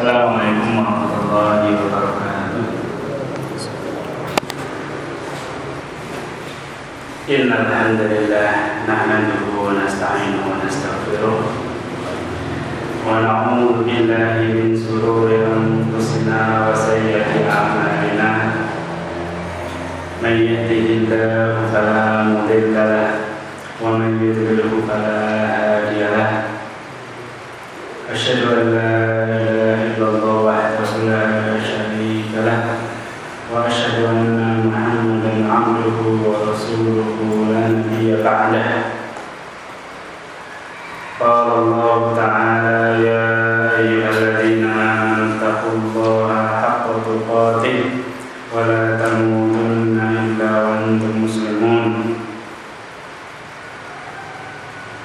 Assalamualaikum warahmatullahi wabarakatuh. Innal hamdalillah nahmaduhu wa nasta'inuhu wa nastaghfiruh. Wa na'udzu billahi min shururi anfusina wa sayyiati a'malina. Man yahdihillahu fala mudilla lahu wa man yudlilhu fala بعده قال الله تعالى يا أيها الذين آمنوا اتقوا الله حق تقاته ولا تموتن إلا وأنتم مسلمون.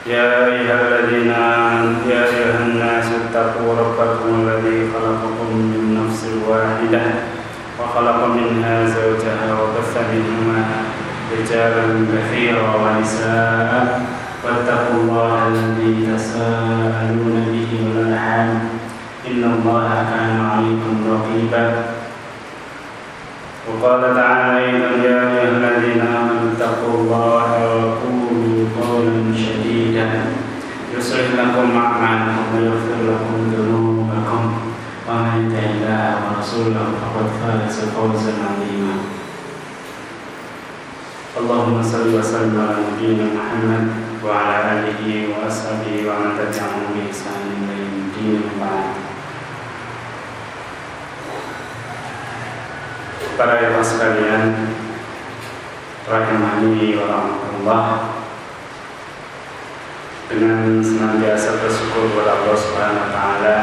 يا أيها الذين آمنوا يا أيها الناس اتقوا ربكم الذي خلقكم من نفس واحدة وخلق منها زوجها وبث منهما رجالا كثيرا ونساء واتقوا الله الذي تساءلون به والأرحام. إن الله كان عليكم رقيبا. وقال تعالى أيضا يا أيها الذين آمنوا اتقوا الله وقولوا قولا شديدا. يصلح لكم أعمالكم ويغفر لكم ذنوبكم. ومن يطع الله ورسوله فقد فاز فوزا عظيما. اللهم صل وسلم على نبينا محمد وعلى آله وأصحابه ومن تبعهم بإحسان إلى يوم الدين وبعد Para ikhwan sekalian Rahimani wa rahmatullah Dengan senantiasa bersyukur kepada Allah Subhanahu wa taala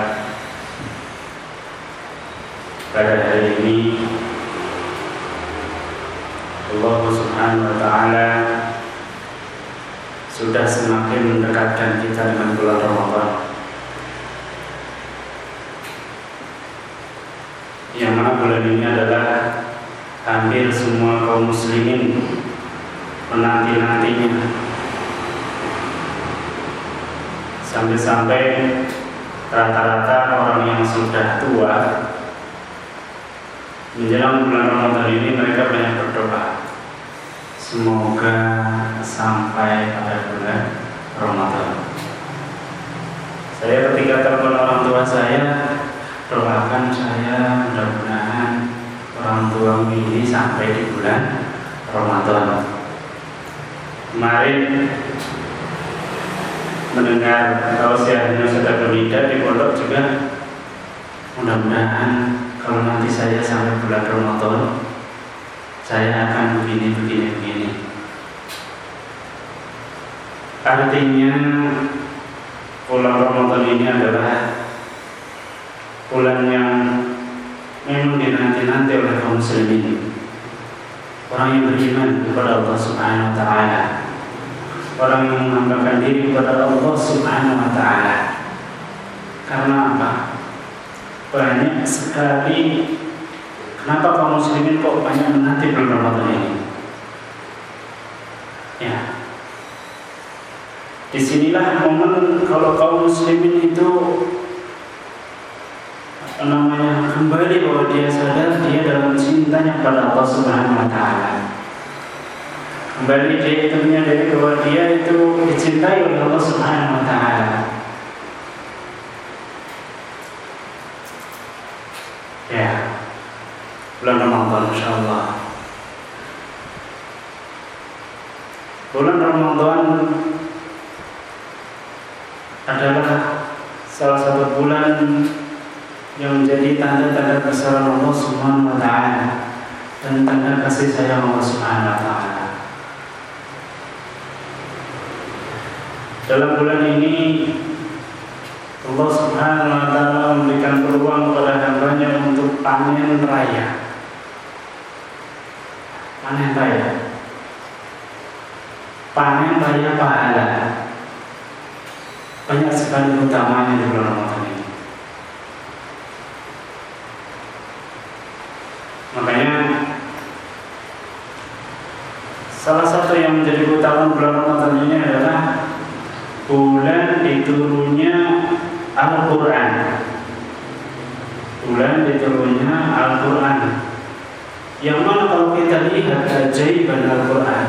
pada hari ini Allah Subhanahu wa taala sudah semakin mendekatkan kita dengan bulan Ramadan. Yang mana bulan ini adalah hampir semua kaum muslimin menanti-nantinya. Sampai-sampai rata-rata orang yang sudah tua menjelang bulan Ramadan ini mereka banyak berdoa semoga sampai pada bulan Ramadan. Saya ketika telepon orang tua saya doakan saya mudah-mudahan orang tua ini sampai di bulan Ramadan. Kemarin mendengar tausiahnya Ustaz Bermida di pondok juga mudah-mudahan kalau nanti saya sampai bulan Ramadan saya akan begini begini begini artinya bulan Ramadan ini adalah bulan yang memang dinanti-nanti oleh kaum muslimin. Orang yang beriman kepada Allah Subhanahu wa taala. Orang yang menghambakan diri kepada Allah Subhanahu wa taala. Karena apa? Banyak sekali kenapa kaum muslimin kok banyak menanti bulan Ramadan ini? Ya di sinilah momen kalau kaum muslimin itu apa namanya kembali bahwa dia sadar dia dalam cintanya pada Allah Subhanahu wa taala. Kembali dia itu menyadari bahwa dia itu dicintai oleh Allah Subhanahu wa taala. Ya. Bulan Ramadan insyaallah. Bulan Ramadan adalah salah satu bulan yang menjadi tanda-tanda kebesaran Allah Subhanahu wa taala dan tanda kasih sayang Allah Subhanahu wa taala. Dalam bulan ini Allah Subhanahu wa taala memberikan peluang kepada hambanya untuk panen raya. Panen raya. Panen raya pahala. Banyak sekali utamanya di bulan Ramadan ini. Makanya salah satu yang menjadi keutamaan bulan Ramadan ini adalah bulan diturunnya Al-Quran. Bulan diturunnya Al-Quran. Yang mana kalau kita lihat keajaiban Al-Quran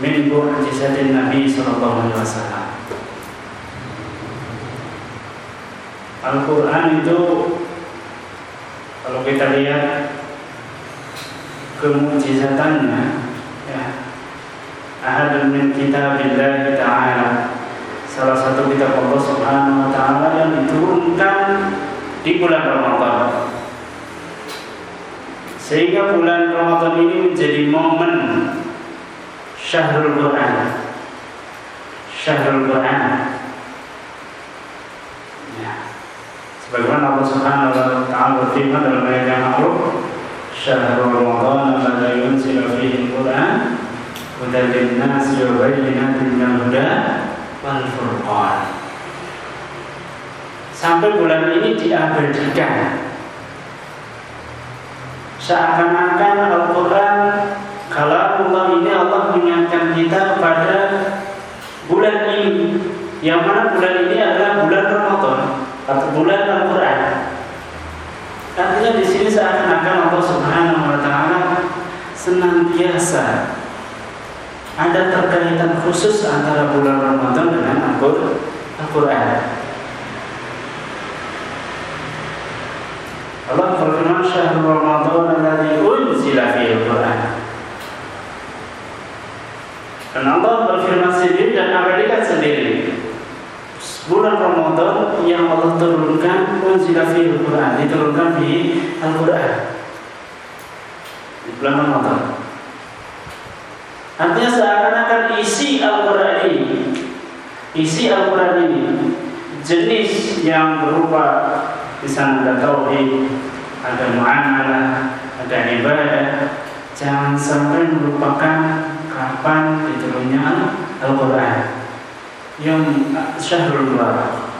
min mu'jizatin Nabi Wasallam Al-Quran itu kalau kita lihat kemujizatannya ya ahad min kitabillah ta'ala salah satu kitab Allah Subhanahu wa taala yang diturunkan di bulan Ramadan. Sehingga bulan Ramadan ini menjadi momen Syahrul Quran. Syahrul Quran. Ya. Sebagaimana Allah Subhanahu wa taala berfirman dalam ayat yang ma'ruf, "Syahrul Ramadan alladzi yunzilu fihi al-Quran hudan lin-nasi wa bayyinatin minal huda wal furqan. Sampai bulan ini diabadikan. Seakan-akan Al-Quran kalau Allah ini Allah mengingatkan kita pada bulan ini yang mana bulan ini adalah bulan Ramadan bulan Al-Quran. Artinya di sini seakan-akan Allah Subhanahu wa taala senantiasa ada terkaitan khusus antara bulan Ramadan dengan Al-Quran. Allah berfirman syahrul Ramadan alladzi unzila fihi Al-Quran. Dan Allah berfirman sendiri dan abadikan sendiri. Bulan Ramadan yang Allah turunkan unzila fihi Al-Quran, diturunkan di Al-Quran. Di bulan Ramadan. Artinya seakan-akan isi Al-Quran ini Isi Al-Quran ini Jenis yang berupa Di sana ada tauhid Ada muamalah Ada ibadah Jangan sampai merupakan Kapan diturunnya Al-Quran Yang syahrul barak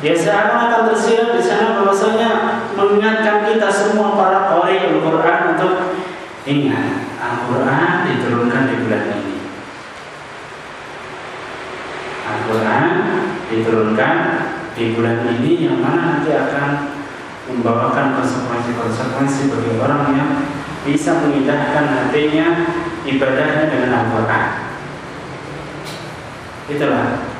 Ya seakan akan tersirat di sana bahwasanya mengingatkan kita semua para qari Al-Qur'an untuk ingat Al-Qur'an diturunkan di bulan ini. Al-Quran diturunkan di bulan ini yang mana nanti akan membawakan konsekuensi-konsekuensi bagi orang yang bisa mengindahkan hatinya ibadahnya dengan Al-Quran. Itulah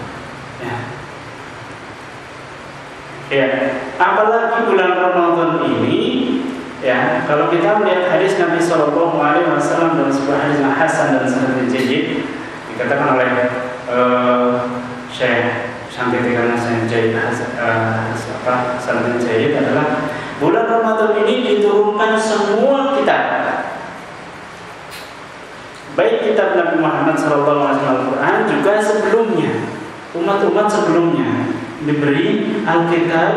Ya, apalagi bulan Ramadan ini ya kalau kita melihat hadis Nabi Shallallahu Alaihi Wasallam dan sebuah hadis yang hasan dan sangat jadid dikatakan oleh uh, Syekh Syambil Hasan Jahid uh, apa adalah bulan Ramadan ini diturunkan semua baik kitab Nabi Muhammad Alaihi Wasallam juga sebelumnya umat-umat sebelumnya diberi Alkitab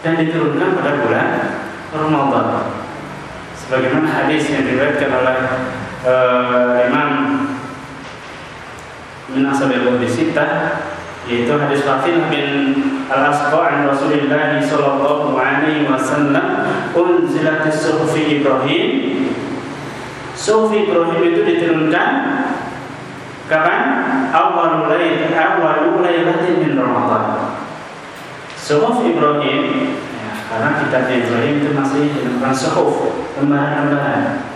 dan diturunkan pada bulan Ramadan. Sebagaimana hadis yang diriwayatkan oleh uh, Imam min ashabil Sita yaitu hadis Rafin bin Al-Asqa an Rasulillah sallallahu alaihi wasallam unzilatis suhfi Ibrahim Sufi Ibrahim itu diturunkan kapan? Awal lail awal lailatin min Ramadan. Suhuf Ibrahim ya, karena kitab Ibrahim itu masih dinamakan suhuf, lembaran-lembaran.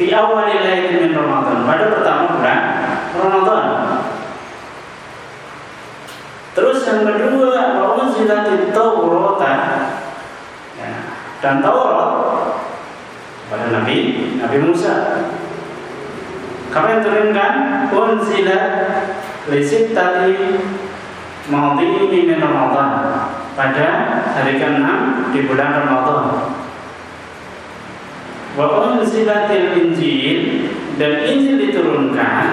Fi awal lailatin min Ramadan, pada pertama bulan Ramadan. Terus yang kedua, wa unzilatit Taurat. Ya, dan Taurat pada Nabi Nabi Musa. Kapan turunkan? Unzila lisit tadi maudhi min Ramadan pada hari ke-6 di bulan Ramadan. Wa unzilatil Injil dan Injil diturunkan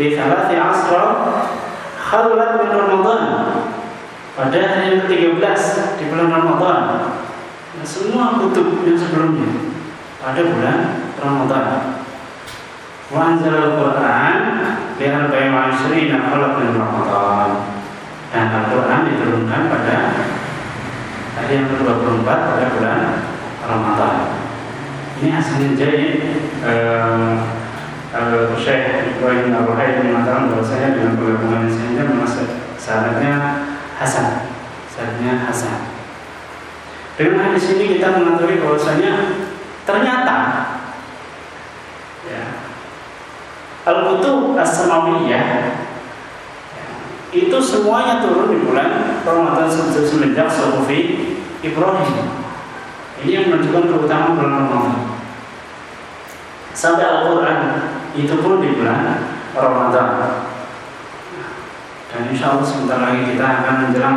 di salati asra khalat min Ramadan pada hari yang ke-13 di bulan Ramadan. Nah, semua kutub yang sebelumnya pada bulan Ramadan. Wa anzalal Qur'an bi arba'in wa ashrina khalat min Ramadan dan Al-Quran diturunkan pada hari yang ke-24 pada bulan Ramadan. Ini hasilnya jadi uh, uh, Syekh Ibrahim Hayy mengatakan bahwasanya dengan penggabungan ini memang sanadnya Hasan Dengan hadis ini kita mengetahui bahwasanya ternyata ya, Al-Kutub As-Samawiyah ya, itu semuanya turun di bulan Ramadan semenjak Sofi Ibrahim. Ini yang menunjukkan keutamaan bulan Ramadan. Sampai Al-Quran itu pun di bulan Ramadan. Dan insya Allah sebentar lagi kita akan menjelang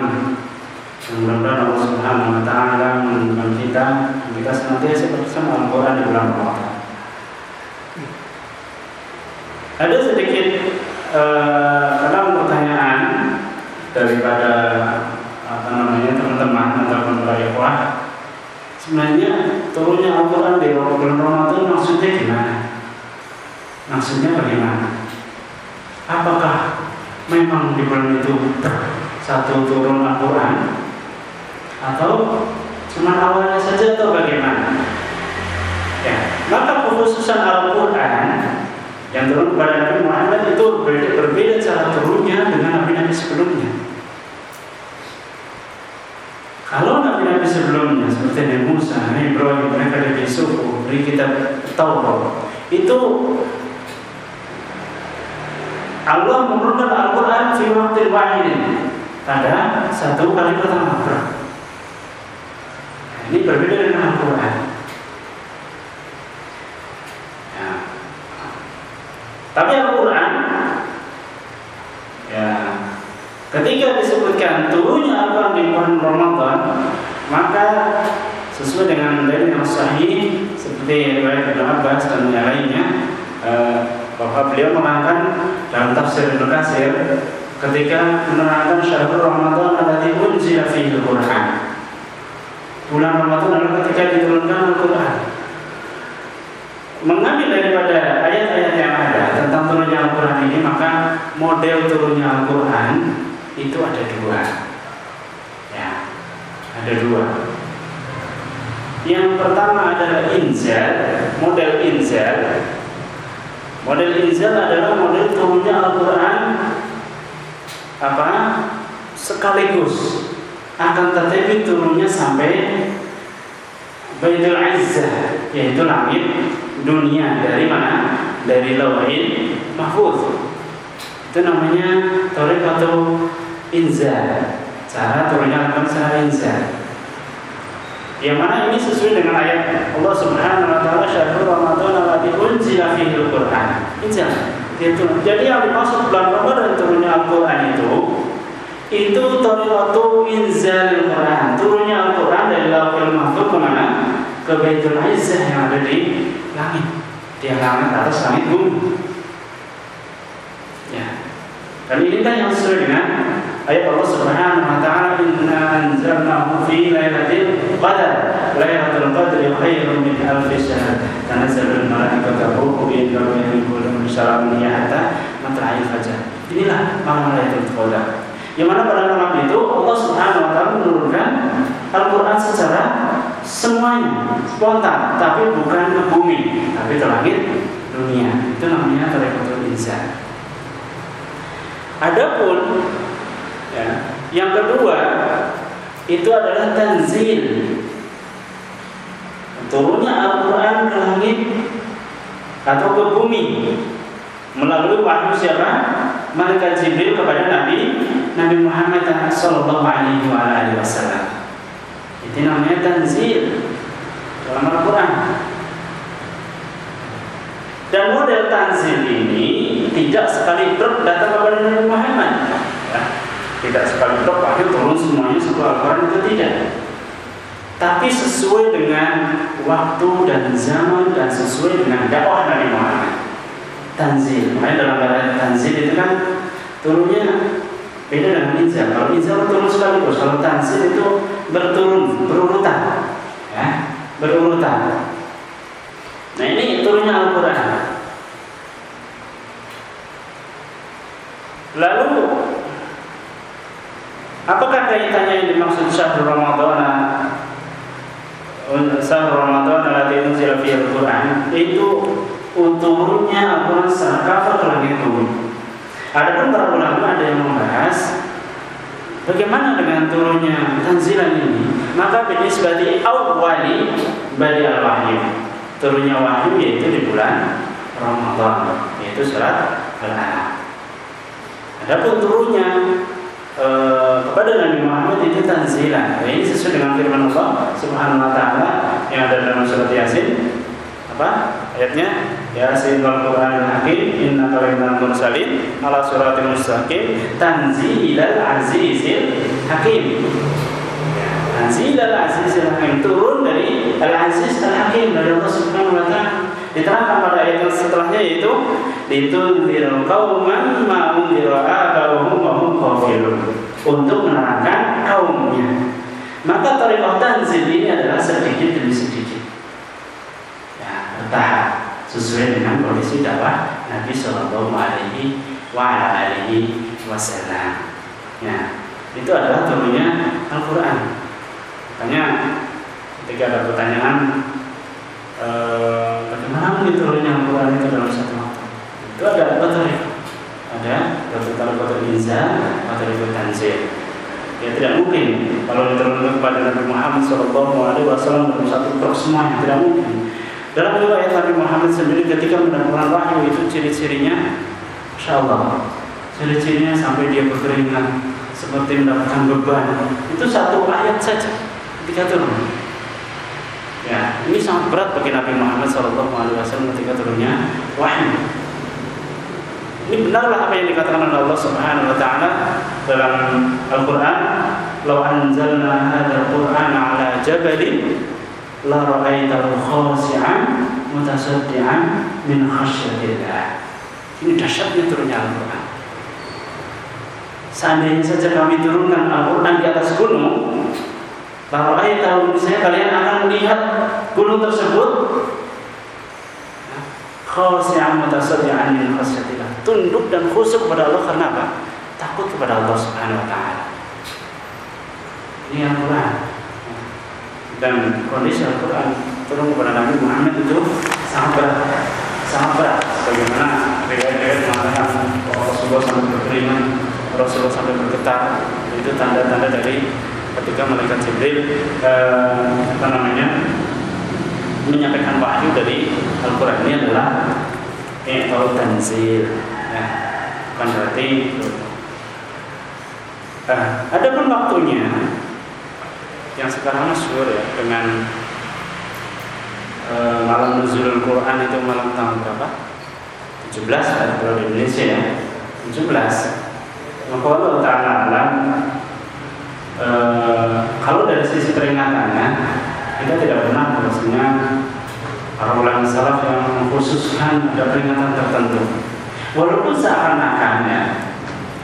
Mudah-mudahan Allah Subhanahu Wa Taala menunjukkan kita kita senantiasa bersama Al-Quran di bulan Ramadan. Ada sedikit uh, pertanyaan daripada apa namanya teman-teman ataupun para ikhwah sebenarnya turunnya Al-Quran di bulan Ramadan maksudnya gimana? Maksudnya bagaimana? Apakah memang di bulan itu satu turun Al-Quran atau cuma awalnya saja atau bagaimana? Ya, maka kekhususan Al-Quran yang turun kepada Nabi Muhammad itu berbeda, berbeda cara turunnya dengan nabi-nabi sebelumnya. Kalau nabi-nabi sebelumnya seperti Nabi Musa, Nabi Ibrahim, mereka dari suku, beri kitab Taurat, itu Allah menurunkan Al-Quran di waktu wahid pada satu kali pertama Ini berbeda dengan Al-Quran. Ya. Tapi Al-Quran, ya, ketika disebutkan turunnya Al-Quran di bulan Ramadan, maka sesuai dengan dalil yang sahih seperti riwayat Ibnu Abbas dan yang lainnya, eh, bahwa beliau mengatakan dalam tafsir Ibnu Katsir ketika menerangkan syahrul Ramadan alladzi unzila fihi Al-Qur'an. Bulan Ramadan adalah ketika diturunkan Al-Qur'an. Mengambil daripada ayat-ayat yang ada tentang turunnya Al-Quran ini Maka model turunnya Al-Quran itu ada dua. Ya, ada dua. Yang pertama adalah inzal Model inzal Model inzal adalah model turunnya Al-Quran apa? Sekaligus akan tetapi turunnya sampai Baitul Izzah yaitu langit dunia dari mana? Dari Lauhil Mahfuz. Itu namanya atau Inzal. Cara turunnya Al-Quran secara inzal. Yang mana ini sesuai dengan ayat Allah Subhanahu wa taala syahrul Ramadan alladzi unzila fihi al-Qur'an. Inzal. Itu. Jadi yang dimaksud bulan Ramadan turunnya Al-Qur'an itu itu tariqatu inzalil Quran. Turunnya Al-Qur'an dari Lauhul Mahfuz ke mana? Ke Baitul Izzah yang ada di langit. Di langit atas langit bumi. Ya. Dan ini kan yang sesuai dengan ayat Allah Subhanahu wa taala inna anzalnahu fi lailatul qadar lailatul qadri khairun min alf syahr tanazzalul malaikatu ruhu bi idzni kullu salamun ya hatta matla'il fajar inilah malam lailatul qadar yang mana pada malam itu Allah Subhanahu wa taala menurunkan Al-Qur'an secara semuanya spontan tapi bukan ke bumi tapi ke langit dunia itu namanya tarekat insan Adapun Ya. Yang kedua itu adalah tanzil. Turunnya Al-Quran ke langit atau ke bumi melalui wahyu siapa? Malaikat Jibril kepada Nabi Nabi Muhammad Sallallahu Alaihi Wasallam. Itu namanya tanzil dalam Al-Quran. Dan model tanzil ini tidak sekali truk datang kepada Nabi Muhammad. Ya tidak sekali blok wahyu turun semuanya satu Al-Quran itu tidak tapi sesuai dengan waktu dan zaman dan sesuai dengan dakwah Nabi Muhammad tanzil makanya dalam bahasa tanzil itu kan turunnya beda dengan inzal kalau inzal turun sekaligus kalau tanzil itu berturun berurutan. Ya berurutan. Nah ini turunnya Al-Quran. Lalu Apakah kaitannya yang dimaksud syahrul Ramadan syahrul Ramadan unzila fihi al-Qur'an itu turunnya Al-Qur'an secara kafah ke langit bumi. Adapun para ulama ada yang membahas bagaimana dengan turunnya tanzilan ini maka binisbati awwali badi al-wahyu. Turunnya wahyu yaitu di bulan Ramadan yaitu surat Al-Alaq adapun turunnya e, kepada Nabi Muhammad itu tanzilan. Ini sesuai dengan firman Allah Subhanahu wa taala yang ada dalam surat Yasin. Apa? Ayatnya Yasin wal Qur'anil Hakim innaka laminal mursalin ala suratil mustaqim tanzilal azizil hakim. Tanzilal azizil hakim turun dari al aziz al hakim dari Allah Subhanahu wa taala. Diterangkan pada ayat yang setelahnya yaitu litunzir qauman ma unzira abahum wa hum ghafilun. Untuk menerangkan kaumnya. Maka tariqah tanzil ini adalah sedikit demi sedikit. Bertahap sesuai dengan kondisi dakwah Nabi Shallallahu Alaihi Wasallam. Ya, itu adalah turunnya Al-Quran. Makanya ketika ada pertanyaan eh, bagaimana turunnya Al-Quran itu dalam satu waktu, itu ada betul ada betul inzal atau betul tanzil. Ya tidak mungkin kalau diturunkan kepada Nabi Muhammad Alaihi Wasallam dalam satu truk semuanya tidak mungkin dalam riwayat Nabi Muhammad sendiri ketika mendapatkan wahyu itu ciri-cirinya Insya Allah Ciri-cirinya sampai dia berkeringat Seperti mendapatkan beban Itu satu ayat saja ketika turun Ya, ini sangat berat bagi Nabi Muhammad SAW ketika turunnya wahyu. Ini benarlah apa yang dikatakan oleh Allah Subhanahu Wa Taala dalam Al-Quran. "Lau anzalna hadzal Qur'ana ala jabalin la ra'aitahu khasi'an mutasaddian min khasyatillah. Ini dahsyatnya turunnya Al-Qur'an. Seandainya saja kami turunkan Al-Qur'an di atas gunung, la ra'aitahu misalnya kalian akan melihat gunung tersebut khasi'an mutasaddian min khasyatillah. Tunduk dan khusyuk kepada Allah karena apa? Takut kepada Allah Subhanahu wa taala. Ini Al-Qur'an dan kondisi Al-Quran turun kepada Nabi Muhammad itu sangat berat sangat berat bagaimana riwayat-riwayat mengatakan Rasulullah sampai berkeringat Rasulullah sampai bergetar itu tanda-tanda dari ketika malaikat Jibril eh, apa namanya menyampaikan wahyu dari Al-Quran. Ini adalah I'tau tanzil. Ya, bukan berarti eh, ada pun waktunya yang sekarang masyhur ya dengan uh, malam nuzul Quran itu malam tanggal berapa? 17 kalau di Indonesia ya. 17 maka Allah Ta'ala alam uh, kalau dari sisi peringatannya kita tidak pernah bahwasanya para ulama salaf yang mengkhususkan ada peringatan tertentu. Walaupun seakan-akan ya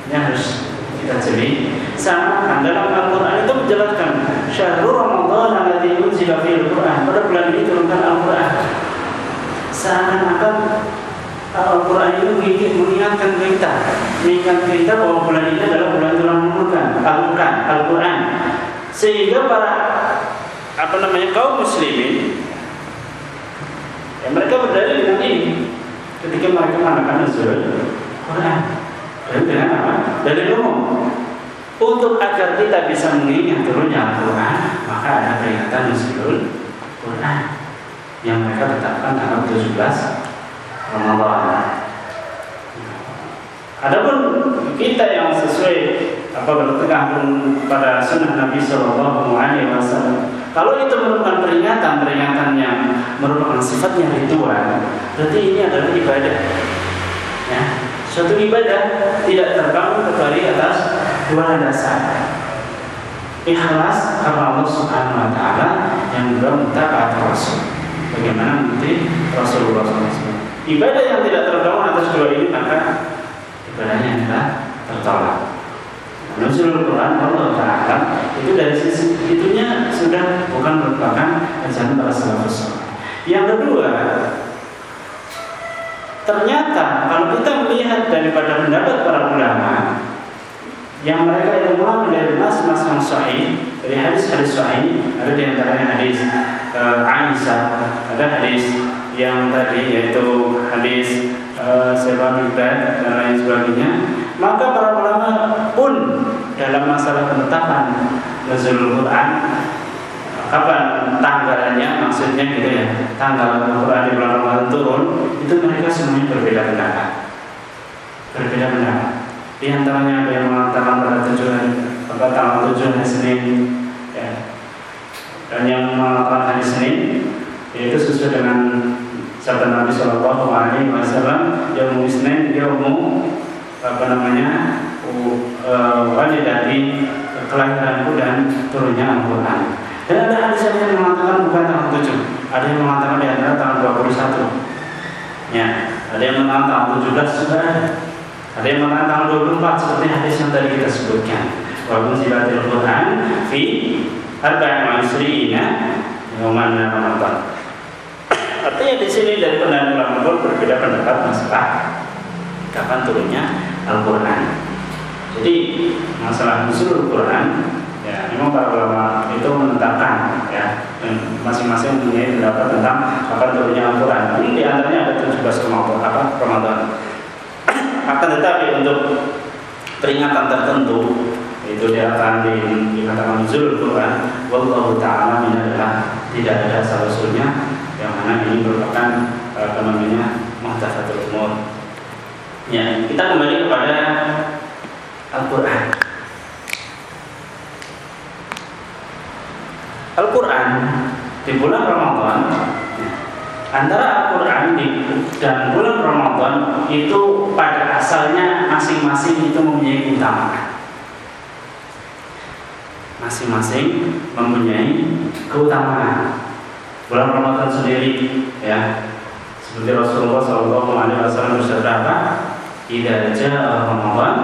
ini harus kita jeli. Seakan dalam Al-Quran itu menjelaskan syahrul Ramadan alladzi unzila fihi Al-Quran pada bulan ini turunkan Al-Quran. Seakan-akan Al-Quran itu mengingatkan kita mengingatkan kita bahwa bulan ini adalah bulan Tuhan menurunkan Al-Quran Al-Quran. Sehingga para apa namanya kaum muslimin ya mereka berdalil dengan ini. Ketika mereka mengatakan Al-Quran dan dengan apa? Dari umum untuk agar kita bisa mengingat turunnya Al-Quran maka ada peringatan Nuzulul Quran yang mereka tetapkan tanggal 17 Ramadan. Adapun kita yang sesuai apa berpegang pada sunnah Nabi Shallallahu Alaihi Wasallam, kalau itu merupakan peringatan, peringatan yang merupakan sifatnya ritual, berarti ini adalah ibadah. Ya, suatu ibadah tidak terbangun kecuali atas dua dasar ikhlas karena Allah Subhanahu Wa Taala yang juga minta Rasul. Bagaimana nanti Rasulullah SAW? Ibadah yang tidak terbangun atas dua ini maka ibadahnya tidak tertolak. Nuzulul Quran Allah Ta'ala itu dari sisi itunya sudah bukan merupakan ajaran para salafus Yang kedua, ternyata kalau kita melihat daripada pendapat para ulama yang mereka yang ulama dari nas-nas yang sahih dari hadis-hadis sahih ada di antaranya hadis uh, Aisyah ada hadis yang tadi yaitu hadis uh, Sebab dan lain sebagainya. Maka para ulama pun dalam masalah penetapan Nuzul Quran kapan tanggalnya maksudnya gitu ya tanggal Al-Quran di bulan Ramadan turun itu mereka semuanya berbeda pendapat. Berbeda pendapat di antaranya ada yang mengatakan pada tujuan apa tanggal tujuh hari Senin ya. dan yang mengatakan hari Senin yaitu sesuai dengan sabda Nabi Shallallahu Alaihi Wasallam yang Senin dia umum apa namanya uh, dari kelahiranku dan turunnya Al-Quran. Dan ada hadis yang mengatakan bukan tanggal 7, ada yang mengatakan di antara tanggal 21. Ya, ada yang mengatakan tanggal 17 sudah ada. Yang tanggal 24 seperti hadis yang tadi kita sebutkan. Walaupun silatul Quran fi arba'in wa isri'ina yawman Ramadan. Artinya di sini dari pendapat ulama berbeda pendapat masalah kapan turunnya Al-Quran. Jadi masalah usul Quran ya memang para ulama itu menetapkan ya masing-masing mempunyai pendapat tentang kapan turunnya Al-Quran. Ini di antaranya ada 17 Ramadan apa Ramadan. Akan tetapi untuk peringatan tertentu itu dia akan di, dikatakan nuzul Quran wallahu taala adalah tidak ada asal usulnya yang mana ini merupakan apa namanya muhtasatul umur. Ya, kita kembali kepada Al-Quran Al-Quran di bulan Ramadan antara Al-Quran dan bulan Ramadan itu pada asalnya masing-masing itu mempunyai keutamaan masing-masing mempunyai keutamaan. Bulan Ramadan sendiri ya seperti Rasulullah SAW bersabda apa? Tidak jaa Ramadan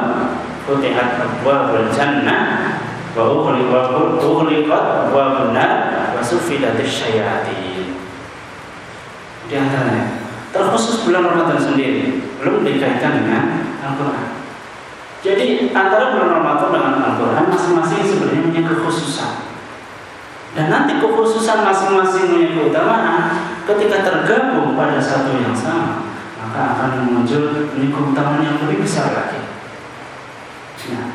futihat abwabul jannah wa ughliqat ughliqat abwabun nar wa syayatin di antaranya terkhusus bulan Ramadan sendiri belum dikaitkan dengan Al-Quran. Jadi antara bulan Ramadan dengan Al-Quran masing-masing sebenarnya punya kekhususan. Dan nanti kekhususan masing-masing punya keutamaan ketika tergabung pada satu yang sama maka akan muncul ini keutamaan yang lebih besar lagi. Nah,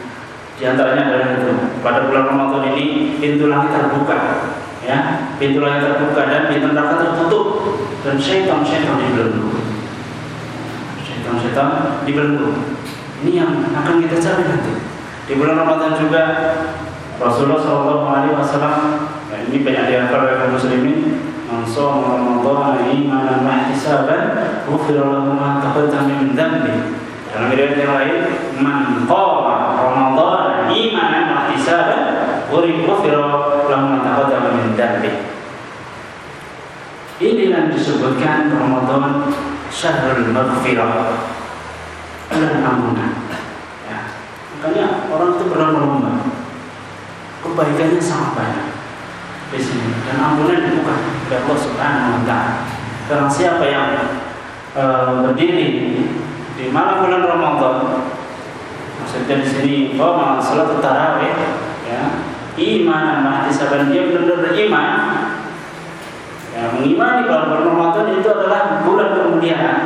di antaranya adalah itu. Pada bulan Ramadan ini pintu langit terbuka, ya, pintu langit terbuka dan pintu neraka tertutup dan syaitan-syaitan dibelenggu. Syaitan-syaitan dibelenggu. Ini yang akan kita cari nanti. Di bulan Ramadan juga Rasulullah Shallallahu Alaihi Wasallam nah ini banyak dihafal oleh kaum muslimin Mansum Ramadan imanan wa ihtisaban ghufira lahu ma taqaddama min dhanbi dalam riwayat yang lain, man qama Ramadan imanan wa ihtisaban ghufira lahu ma dhanbi. Ini yang disebutkan Ramadan syahrul maghfirah. Bulan ampunan. Ya. Makanya orang itu berlomba-lomba. Kebaikannya sangat banyak di sini dan ampunan dibuka oleh Allah Subhanahu wa taala. Karena siapa yang uh, berdiri di malam bulan Ramadan maksudnya di sini bahwa salat tarawih iman mati saban dia benar-benar iman ya mengimani bahwa bulan Ramadan itu adalah bulan kemuliaan.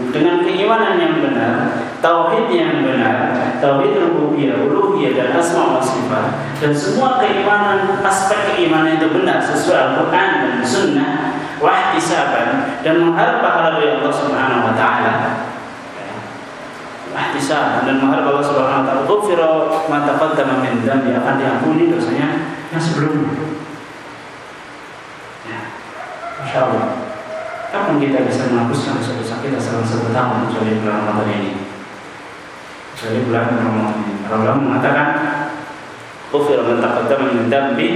Dengan keimanan yang benar tauhid yang benar tauhid rububiyah uluhiyah dan asma wa sifat. Dan semua keimanan aspek keimanan itu benar sesuai Al-Qur'an dan sunnah wahtisaban dan mengharap pahala dari Allah Subhanahu wa taala ihtisaban dan mengharap Allah Subhanahu wa taala ghufira ma taqaddama min dhanbi akan diampuni dosanya yang sebelumnya. Ya. Masya Allah. Kapan kita bisa menghapuskan dosa-dosa kita selama satu tahun kecuali bulan Ramadan ini? Kecuali bulan Ramadan ini. Ulama mengatakan ghufira ma taqaddama min dhanbi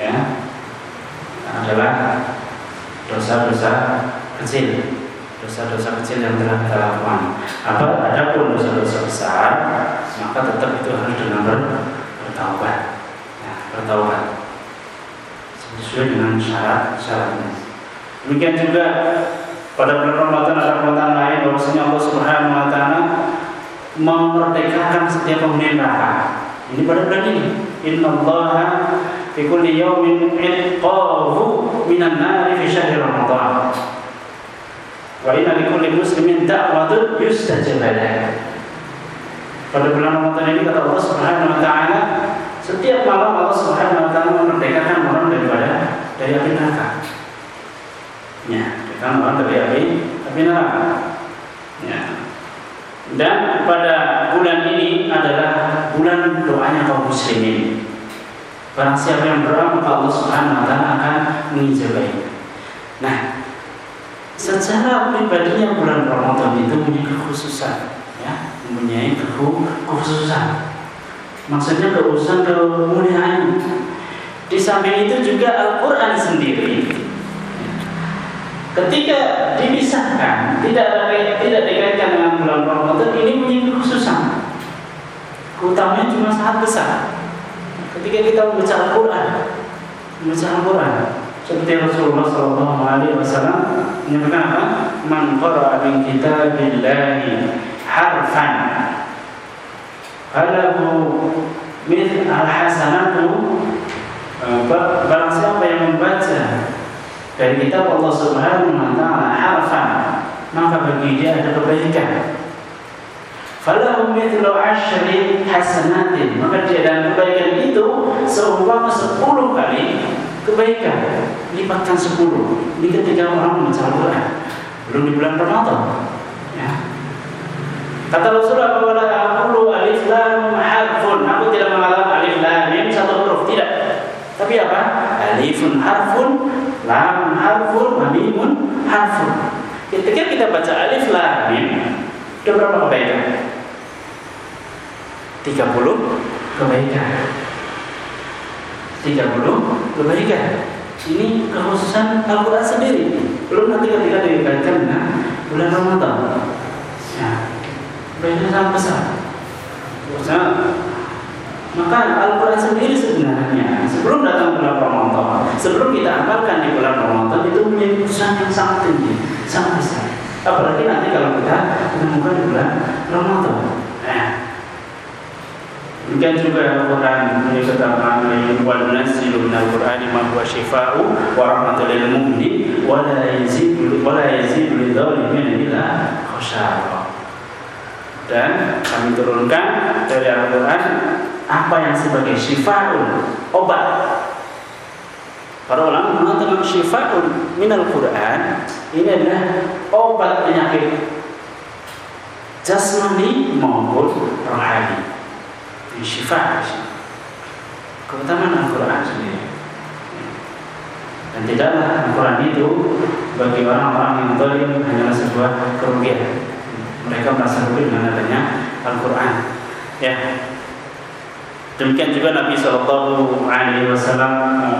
ya adalah dosa-dosa kecil dosa-dosa kecil yang telah kita lakukan. Apa adapun dosa-dosa besar, maka tetap itu harus dengan ber bertaubat. Ya, bertaubat. Sesuai dengan syarat-syaratnya. Demikian juga pada bulan Ramadan ada perkataan lain bahwasanya Allah Subhanahu wa taala memerdekakan setiap penghuni neraka. Ini pada bulan ini. Allah fi kulli yawmin itqahu minan nari fi syahri Ramadan. Wa inna likulli muslimin da'watun yustajab Pada bulan Ramadan ini kata Allah Subhanahu wa taala, setiap malam Allah Subhanahu wa taala memerdekakan orang daripada dari api neraka. Ya, kita orang dari api api neraka. Ya. Dan pada bulan ini adalah bulan doanya kaum muslimin. Barang siapa yang berdoa Allah Subhanahu wa taala akan mengijabahnya. Nah, secara pribadinya bulan Ramadan itu punya kekhususan, ya, mempunyai kekhususan. Maksudnya kekhususan kemuliaan. Di samping itu juga Al-Quran sendiri ketika dipisahkan tidak tidak dikaitkan dengan bulan Ramadan ini punya kekhususan keutamanya cuma sangat besar ketika kita membaca Al-Quran membaca Al-Quran seperti Rasulullah Shallallahu Alaihi Wasallam menyampaikan apa? Man qara min kitabillahi harfan falahu mithl al-hasanatu eh, barang siapa yang membaca dari kitab Allah Subhanahu wa taala harfan maka bagi dia ada kebaikan falahu mithlu asyri hasanatin maka dia dan kebaikan itu seumpama sepuluh kali kebaikan lipatkan sepuluh. Ini ketika orang membaca Al-Quran. Belum di bulan Ramadan. Ya. kata Rasulullah bahwa aku alif lam harfun. Aku tidak mengatakan alif lam mim satu huruf tidak. Tapi apa? Alifun harfun lam harfun mimun harfun. Ketika kita baca alif lam mim ada berapa kebaikan? 30 kebaikan 30 kebaikan ini kekhususan Al-Quran sendiri belum nanti ketika dikaitkan dengan bulan Ramadan ya, kebaikan sangat besar maka Al-Quran sendiri sebenarnya sebelum datang bulan Ramadan, sebelum kita amalkan di bulan Ramadan itu punya kesan yang sangat tinggi, sangat besar. Apalagi nanti kalau kita menemukan bulan Ramadan. Demikian juga Al-Quran. Punya keterangan wal nasilu min Al-Qur'ani ma huwa shifaa'u wa rahmatul lil mu'minin wa la yazidu wa la yazidu lidh dhalimin illa khusara. Dan kami turunkan dari Al-Quran apa yang sebagai syifaun? Obat. Para ulama mengatakan syifaun minal Quran ini adalah obat penyakit jasmani maupun rohani syifa keutamaan Al-Quran sendiri. Dan tidaklah Al-Quran itu bagi orang-orang yang zalim hanyalah sebuah kerugian. Mereka merasa rugi dengan adanya Al-Quran. Ya. Demikian juga Nabi Shallallahu Alaihi Wasallam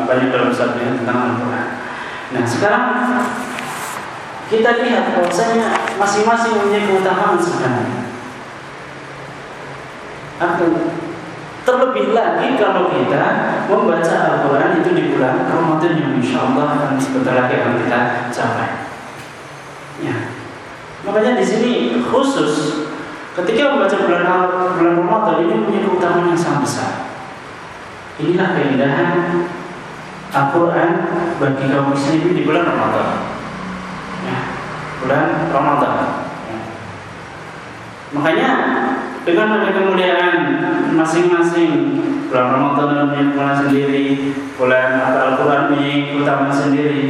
banyak dalam sabda tentang Al-Quran. Nah sekarang kita lihat bahwasanya masing-masing punya keutamaan sebenarnya. Aku terlebih lagi kalau kita membaca Al-Quran itu di bulan Ramadan yang insya Allah akan sebentar lagi akan kita capai. Ya. Makanya di sini khusus Ketika membaca bulan bulan Ramadan ini punya keutamaan yang sangat besar. Inilah keindahan Al-Quran bagi kaum muslimin di bulan Ramadan. Ya, bulan Ramadan. Ya. Makanya dengan ada kemuliaan masing-masing bulan Ramadan punya sendiri, bulan Al-Quran punya keutamaan sendiri.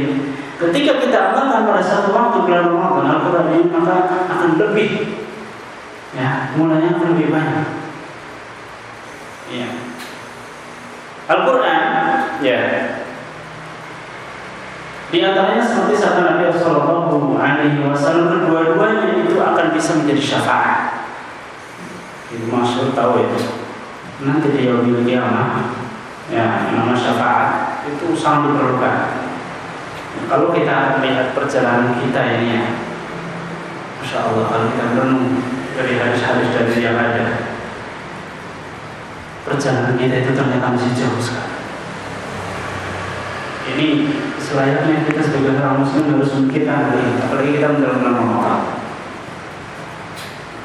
Ketika kita amalkan pada satu waktu bulan Ramadan Al-Quran ini maka akan lebih ya mulanya lebih banyak ya Al-Quran ya di antaranya seperti sabda Nabi Shallallahu Alaihi Wasallam kedua-duanya itu akan bisa menjadi syafaat. Maksud tahu itu. Nanti di yaumil kiamah ya nama syafaat itu sangat diperlukan. Kalau kita melihat perjalanan kita ini ya, Masya Allah kalau kita merenung dari hadis-hadis dari yang ada perjalanan kita itu ternyata masih jauh sekali ini selayaknya kita sebagai orang muslim harus memikirkan apalagi kita menjalankan Ramadan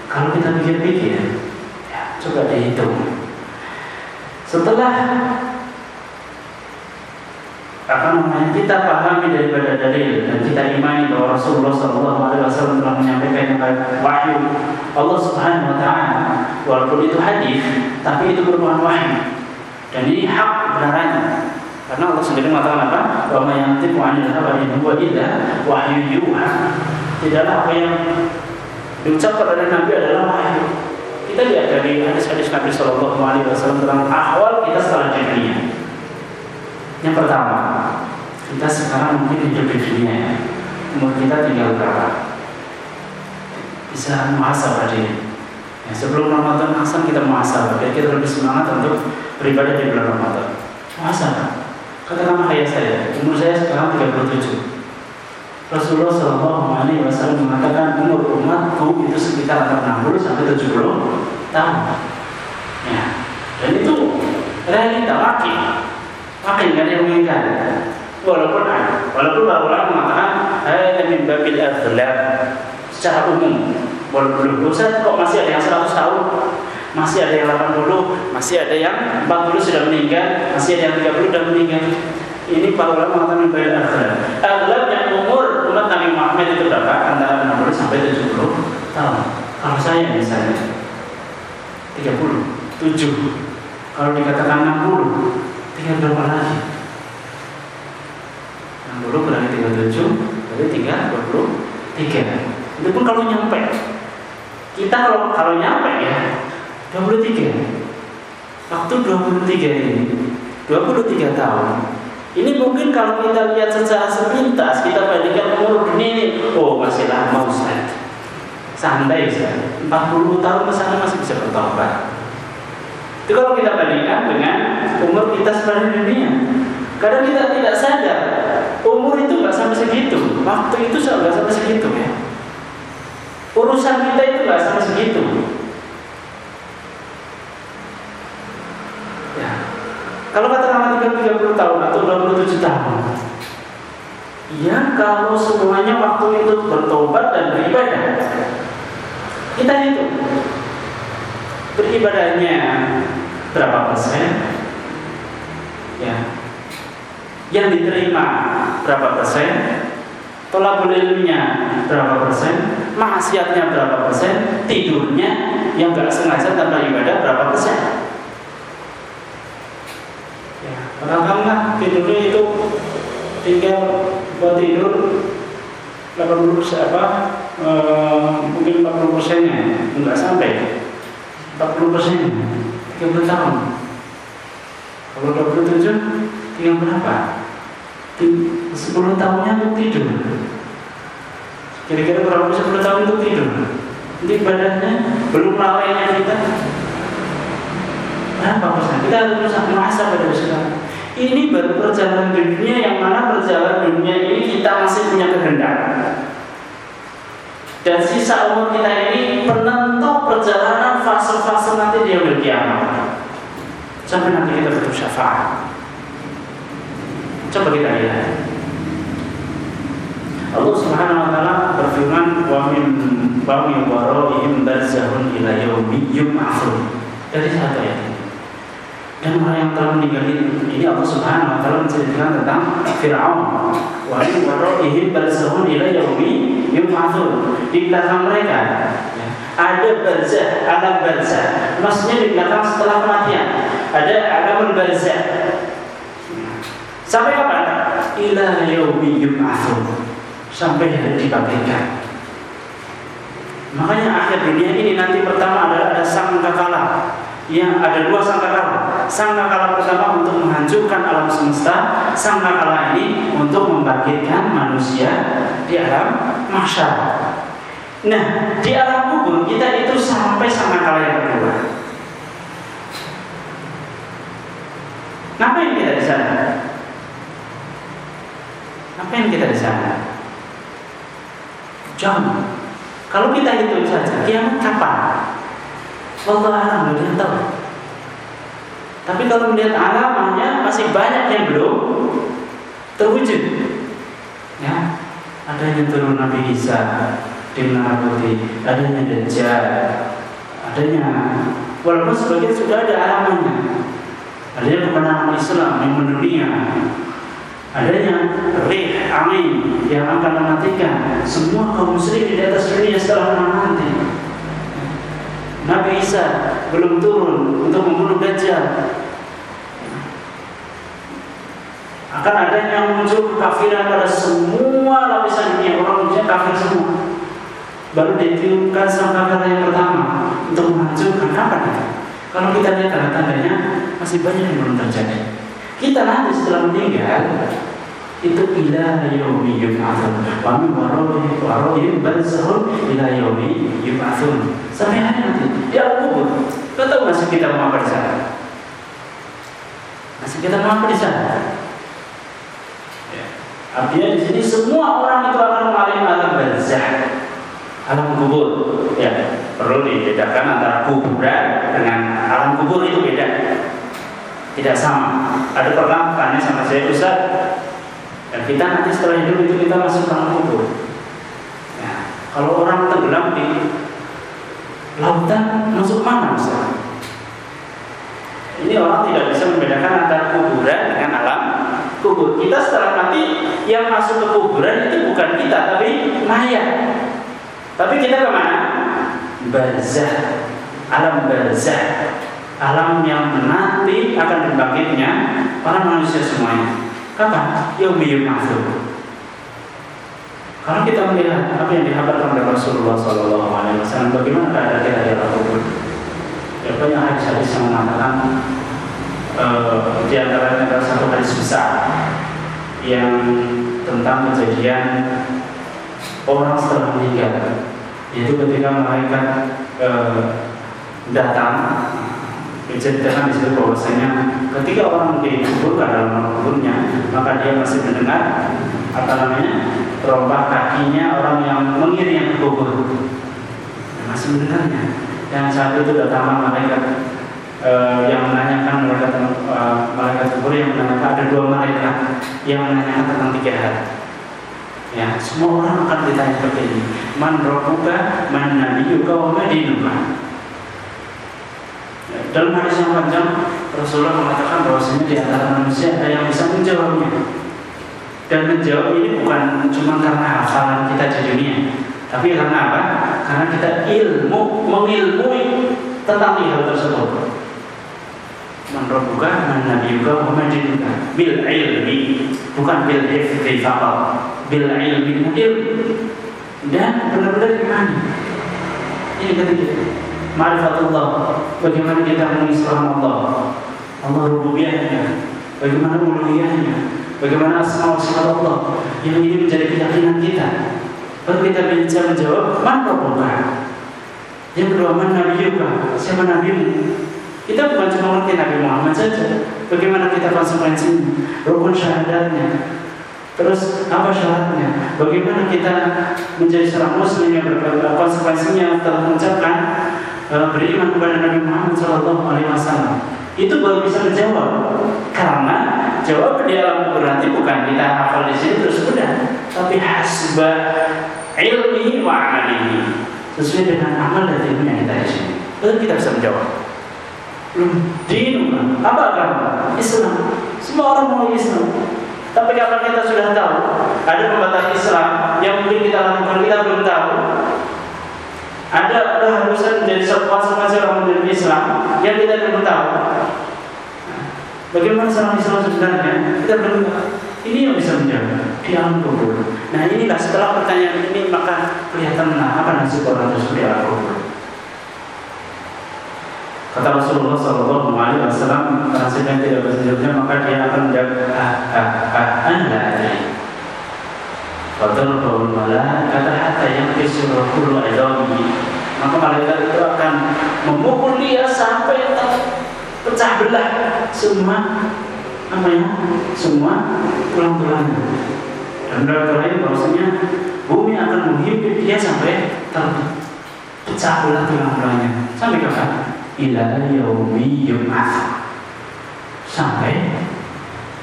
kalau kita pikir-pikir coba dihitung setelah akan namanya kita pahami daripada dalil dan kita imani bahwa Rasulullah SAW telah menyampaikan yang wahyu Allah Subhanahu Wa Taala walaupun itu hadis tapi itu merupakan wahyu dan ini hak kebenarannya Karena Allah sendiri mengatakan apa? Wa ma yantiqu 'anil hawa in huwa illa wahyu yuha. Tidaklah apa yang diucapkan oleh Nabi adalah wahyu. Kita lihat dari hadis-hadis Nabi Shallallahu Alaihi Wasallam tentang ahwal kita setelah dunia. Yang pertama, kita sekarang mungkin hidup di dunia ya. Umur kita tinggal berapa? Bisa muhasabah diri. Ya, sebelum Ramadan asal kita muhasabah, biar kita lebih semangat untuk beribadah di bulan Ramadan. Muhasabah. Katakanlah ayah saya, umur saya sekarang 37. Rasulullah Shallallahu Alaihi Wasallam mengatakan umur umatku itu sekitar antara 60 sampai 70 tahun. Ya, dan itu realita makin makin gak ada yang mengingat. Walaupun ada, walaupun ulama mengatakan ada min babil secara umum. Walaupun Ustaz kok masih ada yang 100 tahun, masih ada yang 80, masih ada yang 40 sudah meninggal, masih ada yang 30 sudah meninggal. Ini para ulama mengatakan babil akhlak. Akhlak yang Muhammad itu berapa? Antara 60 sampai 70 tahun. Kalau saya misalnya 30, 7. Kalau dikatakan 60, tinggal berapa lagi? 60 kurangi 37, berarti tinggal 23. Itu pun kalau nyampe. Kita kalau kalau nyampe ya 23. Waktu 23 ini 23 tahun ini mungkin kalau kita lihat secara sepintas, kita bandingkan umur ini, oh masih lama Ustaz. Santai Ustaz. 40 tahun ke sana masih bisa bertobat. Itu kalau kita bandingkan dengan umur kita sepanjang dunia. Kadang kita tidak sadar, umur itu nggak sampai segitu. Waktu itu nggak sampai segitu ya. Urusan kita itu nggak sampai segitu. Kalau katakanlah 30 tahun atau 27 tahun. Ya kalau semuanya waktu itu bertobat dan beribadah. Kita itu Beribadahnya berapa persen? Ya. Yang diterima berapa persen? Tolak ilmunya berapa persen? Maksiatnya berapa persen? Tidurnya yang gak sengaja tanpa ibadah berapa persen Katakanlah tidurnya itu tinggal buat tidur 80 persen apa e, mungkin 40 persennya. Enggak sampai 40 persen 30 tahun. Kalau 27 tinggal berapa? 10 tahunnya untuk tidur. Kira-kira berapa 10 tahun untuk tidur. Jadi badannya belum lalainya kita. Berapa kita harus merasa pada sekarang ini baru perjalanan dunia yang mana perjalanan dunia ini kita masih punya kehendak. Dan sisa umur kita ini penentu perjalanan fase-fase nanti dia kiamat. Sampai nanti kita bertemu syafaat. Coba kita lihat. Allah Subhanahu wa taala berfirman wa min wa min waraihim barzahun ila yaumi yub'atsun. Dari satu ayat dan orang yang telah meninggal ini Allah Subhanahu wa taala menceritakan tentang Firaun. Wa in waraihim barzahun ila yaumi yub'atsun. Di belakang mereka ya, ada barzah, alam barzah. Maksudnya di belakang setelah kematian ada alam barzah. Sampai kapan? Ila yaumi yub'atsun. Sampai hari dibangkitkan. Makanya akhir dunia ini nanti pertama adalah ada sang kakala yang ada dua sangkakala. Sangkakala pertama untuk menghancurkan alam semesta, sangkakala ini untuk membangkitkan manusia di alam mahsyar. Nah, di alam kubur kita itu sampai sangkakala yang kedua. Ngapain kita di sana? Ngapain kita di sana? Jam. Kalau kita hitung saja, kiamat kapan? Allah alam belum tahu. Tapi kalau melihat alamnya masih banyak yang belum terwujud. Ya, adanya turun Nabi Isa di Menara Putih, adanya Dajjal, adanya walaupun sebagian sudah ada alamannya. Adanya kemenangan Islam yang mendunia, adanya rih angin yang akan mematikan semua kaum muslim di atas dunia setelah nanti. Nabi Isa belum turun untuk membunuh Dajjal. kekafiran pada semua lapisan dunia orang dunia kafir semua. Baru ditiupkan kata yang pertama untuk menghancurkan kapan itu? Kalau kita lihat tanda-tandanya masih banyak yang belum terjadi. Kita nanti setelah meninggal itu ila yaumi yub'atsun wa min warahim warahim barzahun ila yaumi yub'atsun sampai hari nanti alam kubur. Kau tahu masih kita mau apa di sana? Masih kita mau apa di sana? Ya. artinya di sini semua orang itu akan mengalami alam barzah. Alam kubur. Ya perlu dibedakan antara kuburan dengan alam kubur itu beda. Tidak sama. Ada pernah tanya sama saya Ustaz dan kita nanti setelah hidup itu kita dalam kubur. Ya, kalau orang tenggelam di lautan masuk mana misalnya? Ini orang tidak bisa membedakan antara kuburan dengan alam kubur. Kita setelah mati yang masuk ke kuburan itu bukan kita tapi mayat. Tapi kita ke mana? Barzah, alam barzah, alam yang nanti akan dibangkitnya para manusia semuanya. Kapan? Yaumi masuk. Kalau kita melihat apa yang dihabarkan oleh Rasulullah Sallallahu Alaihi Wasallam, bagaimana keadaan kita di alam kubur? Ya banyak hadis-hadis yang mengatakan uh, di antaranya adalah satu hadis besar yang tentang kejadian orang setelah meninggal, yaitu ketika mereka uh, datang diceritakan di situ bahwasanya ketika orang dikuburkan dalam alam kuburnya maka dia masih mendengar apa namanya terompah kakinya orang yang mengiring ke kubur masih mendengarnya. Dan saat itu datang malaikat e, yang menanyakan malaikat e, malaikat kubur yang menanyakan ada dua malaikat yang menanyakan tentang tiga hal. Ya semua orang akan ditanya seperti ini. Man robuka man nabiyuka wa madinuka dalam hadis yang panjang Rasulullah mengatakan bahwasanya di antara manusia ada yang bisa menjawabnya. Dan menjawab ini bukan cuma karena hafalan kita di dunia, tapi karena apa? Karena kita ilmu, mengilmui tentang hal tersebut. Menrobuka, menabiuka, memadinuka Bil ilmi Bukan bil hifdi faqat Bil ilmi ilmi Dan benar-benar imani Ini ketiga Ma'rifatullah. Bagaimana kita mengislam Allah? Allah rububiyahnya. Bagaimana uluhiyahnya Bagaimana asma wa sifat Allah Yang ini menjadi keyakinan kita? Baru kita bisa menjawab Man Rabbuka Yang kedua Man Nabiyuka? Siapa Nabimu? Kita bukan cuma mengerti Nabi Muhammad saja. Bagaimana kita konsekuensinya? Rukun syahadatnya. Terus apa syaratnya? Bagaimana kita menjadi seorang muslim yang berkonsekuensinya telah mengucapkan beriman kepada Nabi Muhammad Wasallam. Itu baru bisa menjawab karena jawab di alam berarti bukan kita hafal di sini terus sudah tapi hasba ilmi wa amalihi. Sesuai dengan amal dan ilmu yang kita di sini. Baru kita bisa menjawab. Dinu apa agama Islam. Semua orang mau Islam. Tapi kalau kita sudah tahu? Ada pembatas Islam yang mungkin kita lakukan kita belum tahu ada keharusan menjadi konsekuensi orang menjadi Islam yang belum tahu. Bagaimana seorang Islam sebenarnya? Kita belum. Ini yang bisa menjaga di kubur. Nah inilah setelah pertanyaan ini maka kelihatan nah, apa nasib orang tersebut di alam. Kata Rasulullah Shallallahu Alaihi Wasallam, nasibnya tidak bersejarahnya maka dia akan menjaga ah ah ah anda Fadarabahul kata hatta yang kisur kullu idami Maka malaikat itu akan memukul dia sampai pecah belah semua apa ya? Semua tulang-tulangnya dan dalam lain bahwasanya bumi akan menghimpit dia sampai terpecah belah tulang-tulangnya. Sampai kapan? Ila yaumi yum'ats sampai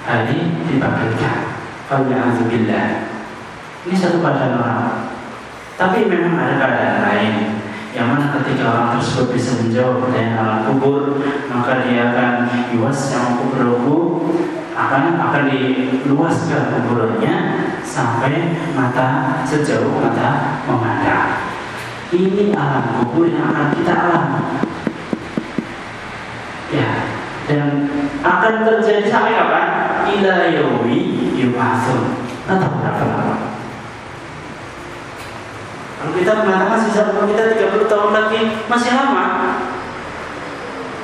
hari dibangkitkan. Fa'aliyahzubillah ini satu keadaan orang. Tapi memang ada keadaan lain yang mana ketika orang tersebut bisa menjawab pertanyaan alam kubur maka dia akan luas yang kuburuhu akan akan diluaskan kuburannya sampai mata sejauh mata memandang. Ini alam kubur yang akan kita alami. Ya dan akan terjadi sampai kapan? Ila yaumi yumasun Atau berapa lama? Kalau kita mengatakan sisa umur kita 30 tahun lagi masih lama,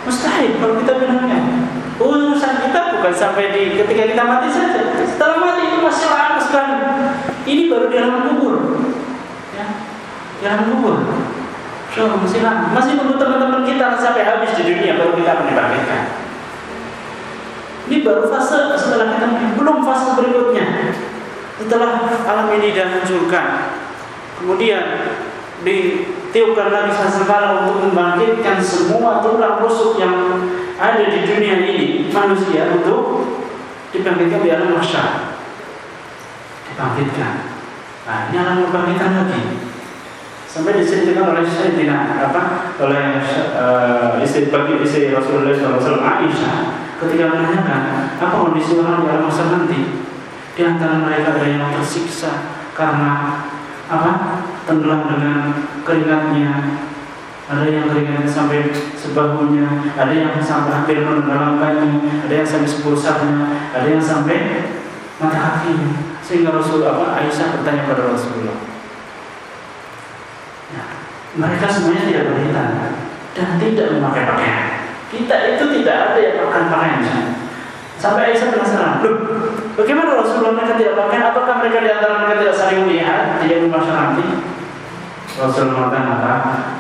mustahil kalau kita bilangnya. Urusan kita bukan sampai di ketika kita mati saja. Setelah mati itu masih lama sekali. Ini baru di alam kubur. Ya, di alam kubur. So, masih lama. Masih menunggu teman-teman kita sampai habis di dunia baru kita dibangkitkan. Ini baru fase setelah kita belum fase berikutnya. Setelah alam ini dihancurkan, kemudian ditiupkan lagi sesekala untuk membangkitkan semua tulang rusuk yang ada di dunia ini manusia untuk dibangkitkan di alam masyarakat dibangkitkan. Nah ini alam kebangkitan lagi. Sampai diceritakan oleh Sayyidina apa? Oleh uh, istri bagi istri Rasulullah SAW Aisyah. Ketika menanyakan apa kondisi orang di alam masa nanti? Di antara mereka ada yang tersiksa karena apa tenggelam dengan keringatnya ada yang keringatnya sampai sebahunya, ada yang sampai hampir menenggelamkannya, ada yang sampai sepulsarnya, ada yang sampai mata kakinya. Sehingga Rasul apa Aisyah bertanya pada Rasulullah. Ya, mereka semuanya tidak berhitan dan tidak memakai pakaian. Kita itu tidak ada yang makan pakaian. Sampai Aisyah penasaran, loh, bagaimana Rasulullah mereka tidak pakaian? Apakah mereka di antara mereka tidak saling melihat, tidak nanti? Rasul mengatakan apa?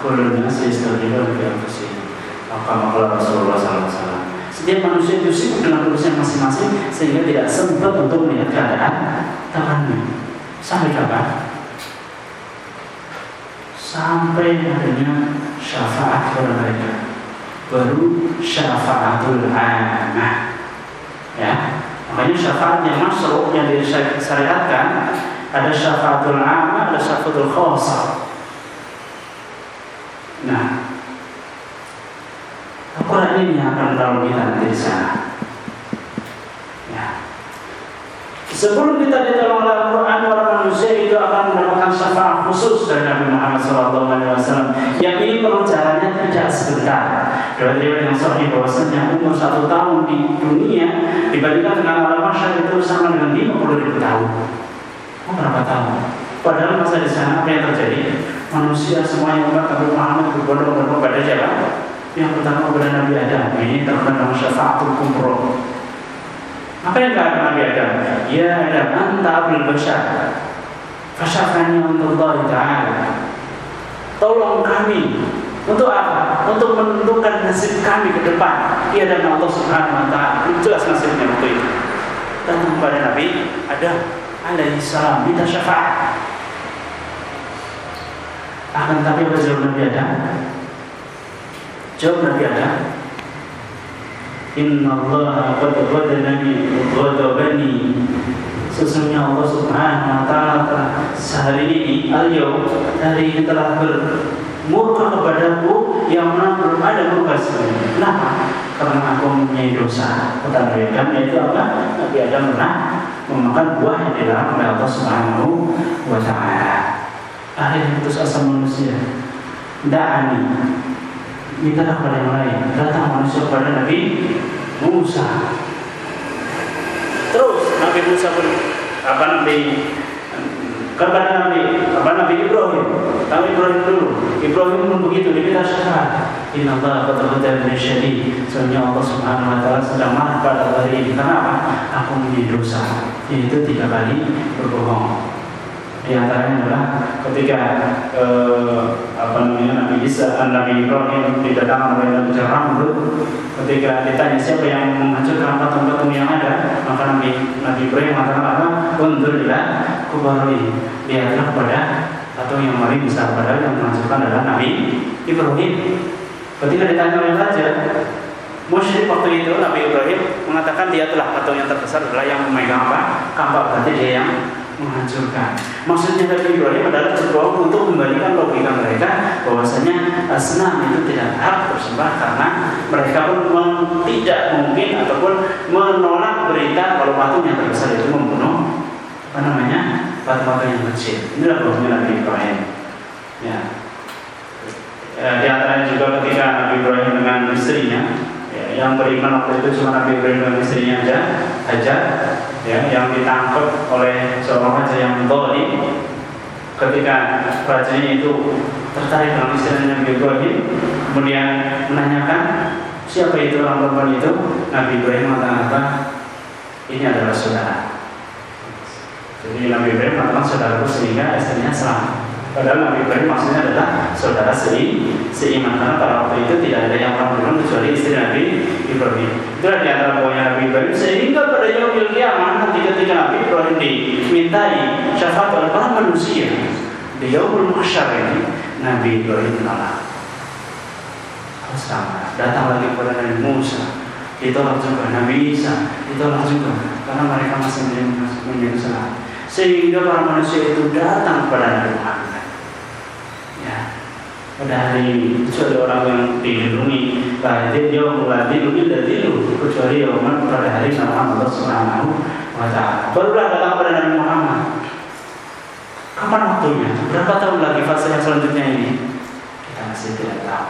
Kulun nasi istaghfiru bi anfusihim. Maka maka Rasulullah SAW. Setiap manusia itu sibuk dengan urusan masing-masing sehingga tidak sempat untuk melihat keadaan temannya. Sampai kapan? Sampai adanya syafaat kepada mereka. Baru syafaatul amah. Ya, makanya syafaat yang masuk yang disyariatkan ada syafaatul amah, ada syafaatul khosah. Nah, Al-Quran ini akan menolong kita nanti di sana. Ya. Sebelum kita ditolong oleh Al-Quran, para manusia itu akan mendapatkan syafaat khusus dari Nabi Muhammad SAW. Yang ini caranya tidak sebentar. Riwayat yang sahih bahwasanya umur satu tahun di dunia dibandingkan dengan alam masyarakat itu sama dengan 50 ribu tahun. Oh, berapa tahun? Padahal masa di sana apa yang terjadi? Manusia semua yang umat Nabi Muhammad berbondong-bondong pada jalan. Yang pertama kepada Nabi Adam. Ini terkenal syafaatul kubro. Apa yang kata Nabi Adam? Ya Adam, anta abul bashar. Fasyafani Allah Ta'ala. Tolong kami untuk apa? Untuk menentukan nasib kami ke depan. Ia dan Allah Subhanahu wa taala. Jelas nasibnya waktu itu. Datang kepada Nabi Adam alaihi salam minta syafaat akan tapi apa jawab Nabi Adam? Jawab Nabi Adam Inna Allah qad ghadani ghadabani Sesungguhnya Allah subhanahu wa ta'ala Sehari ini al Hari ini telah bermurka kepadaku Yang mana belum ada sebelumnya Kenapa? Karena aku mempunyai dosa Kata Nabi Adam Yaitu apa? Nabi Adam pernah memakan buah yang dilarang oleh Allah subhanahu wa ta'ala akhirnya putus asa manusia. Da'ani. Mintalah kepada yang lain. Datang manusia kepada Nabi Musa. Terus Nabi Musa pun apa Nabi kepada Nabi apa Nabi Ibrahim. Nabi Ibrahim dulu. Ibrahim pun begitu diminta syafaat. Inna Allah qad min syadi Sebenarnya Allah subhanahu wa ta'ala sedang marah pada hari ini Karena apa? Aku punya dosa. Yaitu tiga kali berbohong di antaranya adalah ketika eh, apa namanya Nabi Isa dan Nabi Ibrahim didatangkan oleh Nabi Ramrud ketika ditanya siapa yang menghancurkan patung-patung yang ada maka Nabi Nabi Ibrahim mengatakan apa? Undur ya kubaroi lihatlah kepada patung yang paling besar pada yang menghancurkan adalah Nabi Ibrahim. Ketika ditanya oleh raja musyrik waktu itu Nabi Ibrahim mengatakan dia telah patung yang terbesar adalah yang memegang apa? Kampak berarti dia yang menghancurkan. Maksudnya dari Ibrahim adalah berbohong untuk kembalikan logika mereka bahwasanya asnam itu tidak hak bersembah karena mereka pun tidak mungkin ataupun menolak berita kalau patung yang terbesar itu membunuh apa namanya patung-patung yang kecil. Inilah bohongnya Nabi Ibrahim. Ya. E, di antaranya juga ketika Nabi Ibrahim dengan istrinya ya, yang beriman waktu itu cuma Nabi Ibrahim dan istrinya aja aja ya yang ditangkap oleh seorang raja yang dolim ketika rajanya itu tertarik dengan istrinya Nabi Ibrahim kemudian menanyakan siapa itu orang perempuan itu? Nabi Ibrahim mengatakan ini adalah saudara. Jadi Nabi Ibrahim mengatakan saudaraku sehingga istrinya selamat Padahal Nabi Ibrahim maksudnya adalah saudara se seiman. Karena pada waktu itu tidak ada yang pernah beriman kecuali istri Nabi Ibrahim. Itulah di antara poinnya Nabi Ibrahim. Sehingga pada yaumil kiamat nanti ketika Nabi Ibrahim dimintai syafaat oleh para manusia di yaumul mahsyar ini Nabi Ibrahim menolak. Sama datang lagi kepada Nabi Musa. Ditolak juga Nabi Isa. Ditolak juga karena mereka masih menyesal sehingga para manusia itu datang kepada Nabi Muhammad pada hari ini kecuali orang yang dilindungi dia mulai mungkin dan tidur kecuali orang pada hari nama Allah Subhanahu wa taala. Barulah datang pada Nabi Muhammad. Kapan waktunya? Berapa tahun lagi fase yang selanjutnya ini? Kita masih tidak tahu.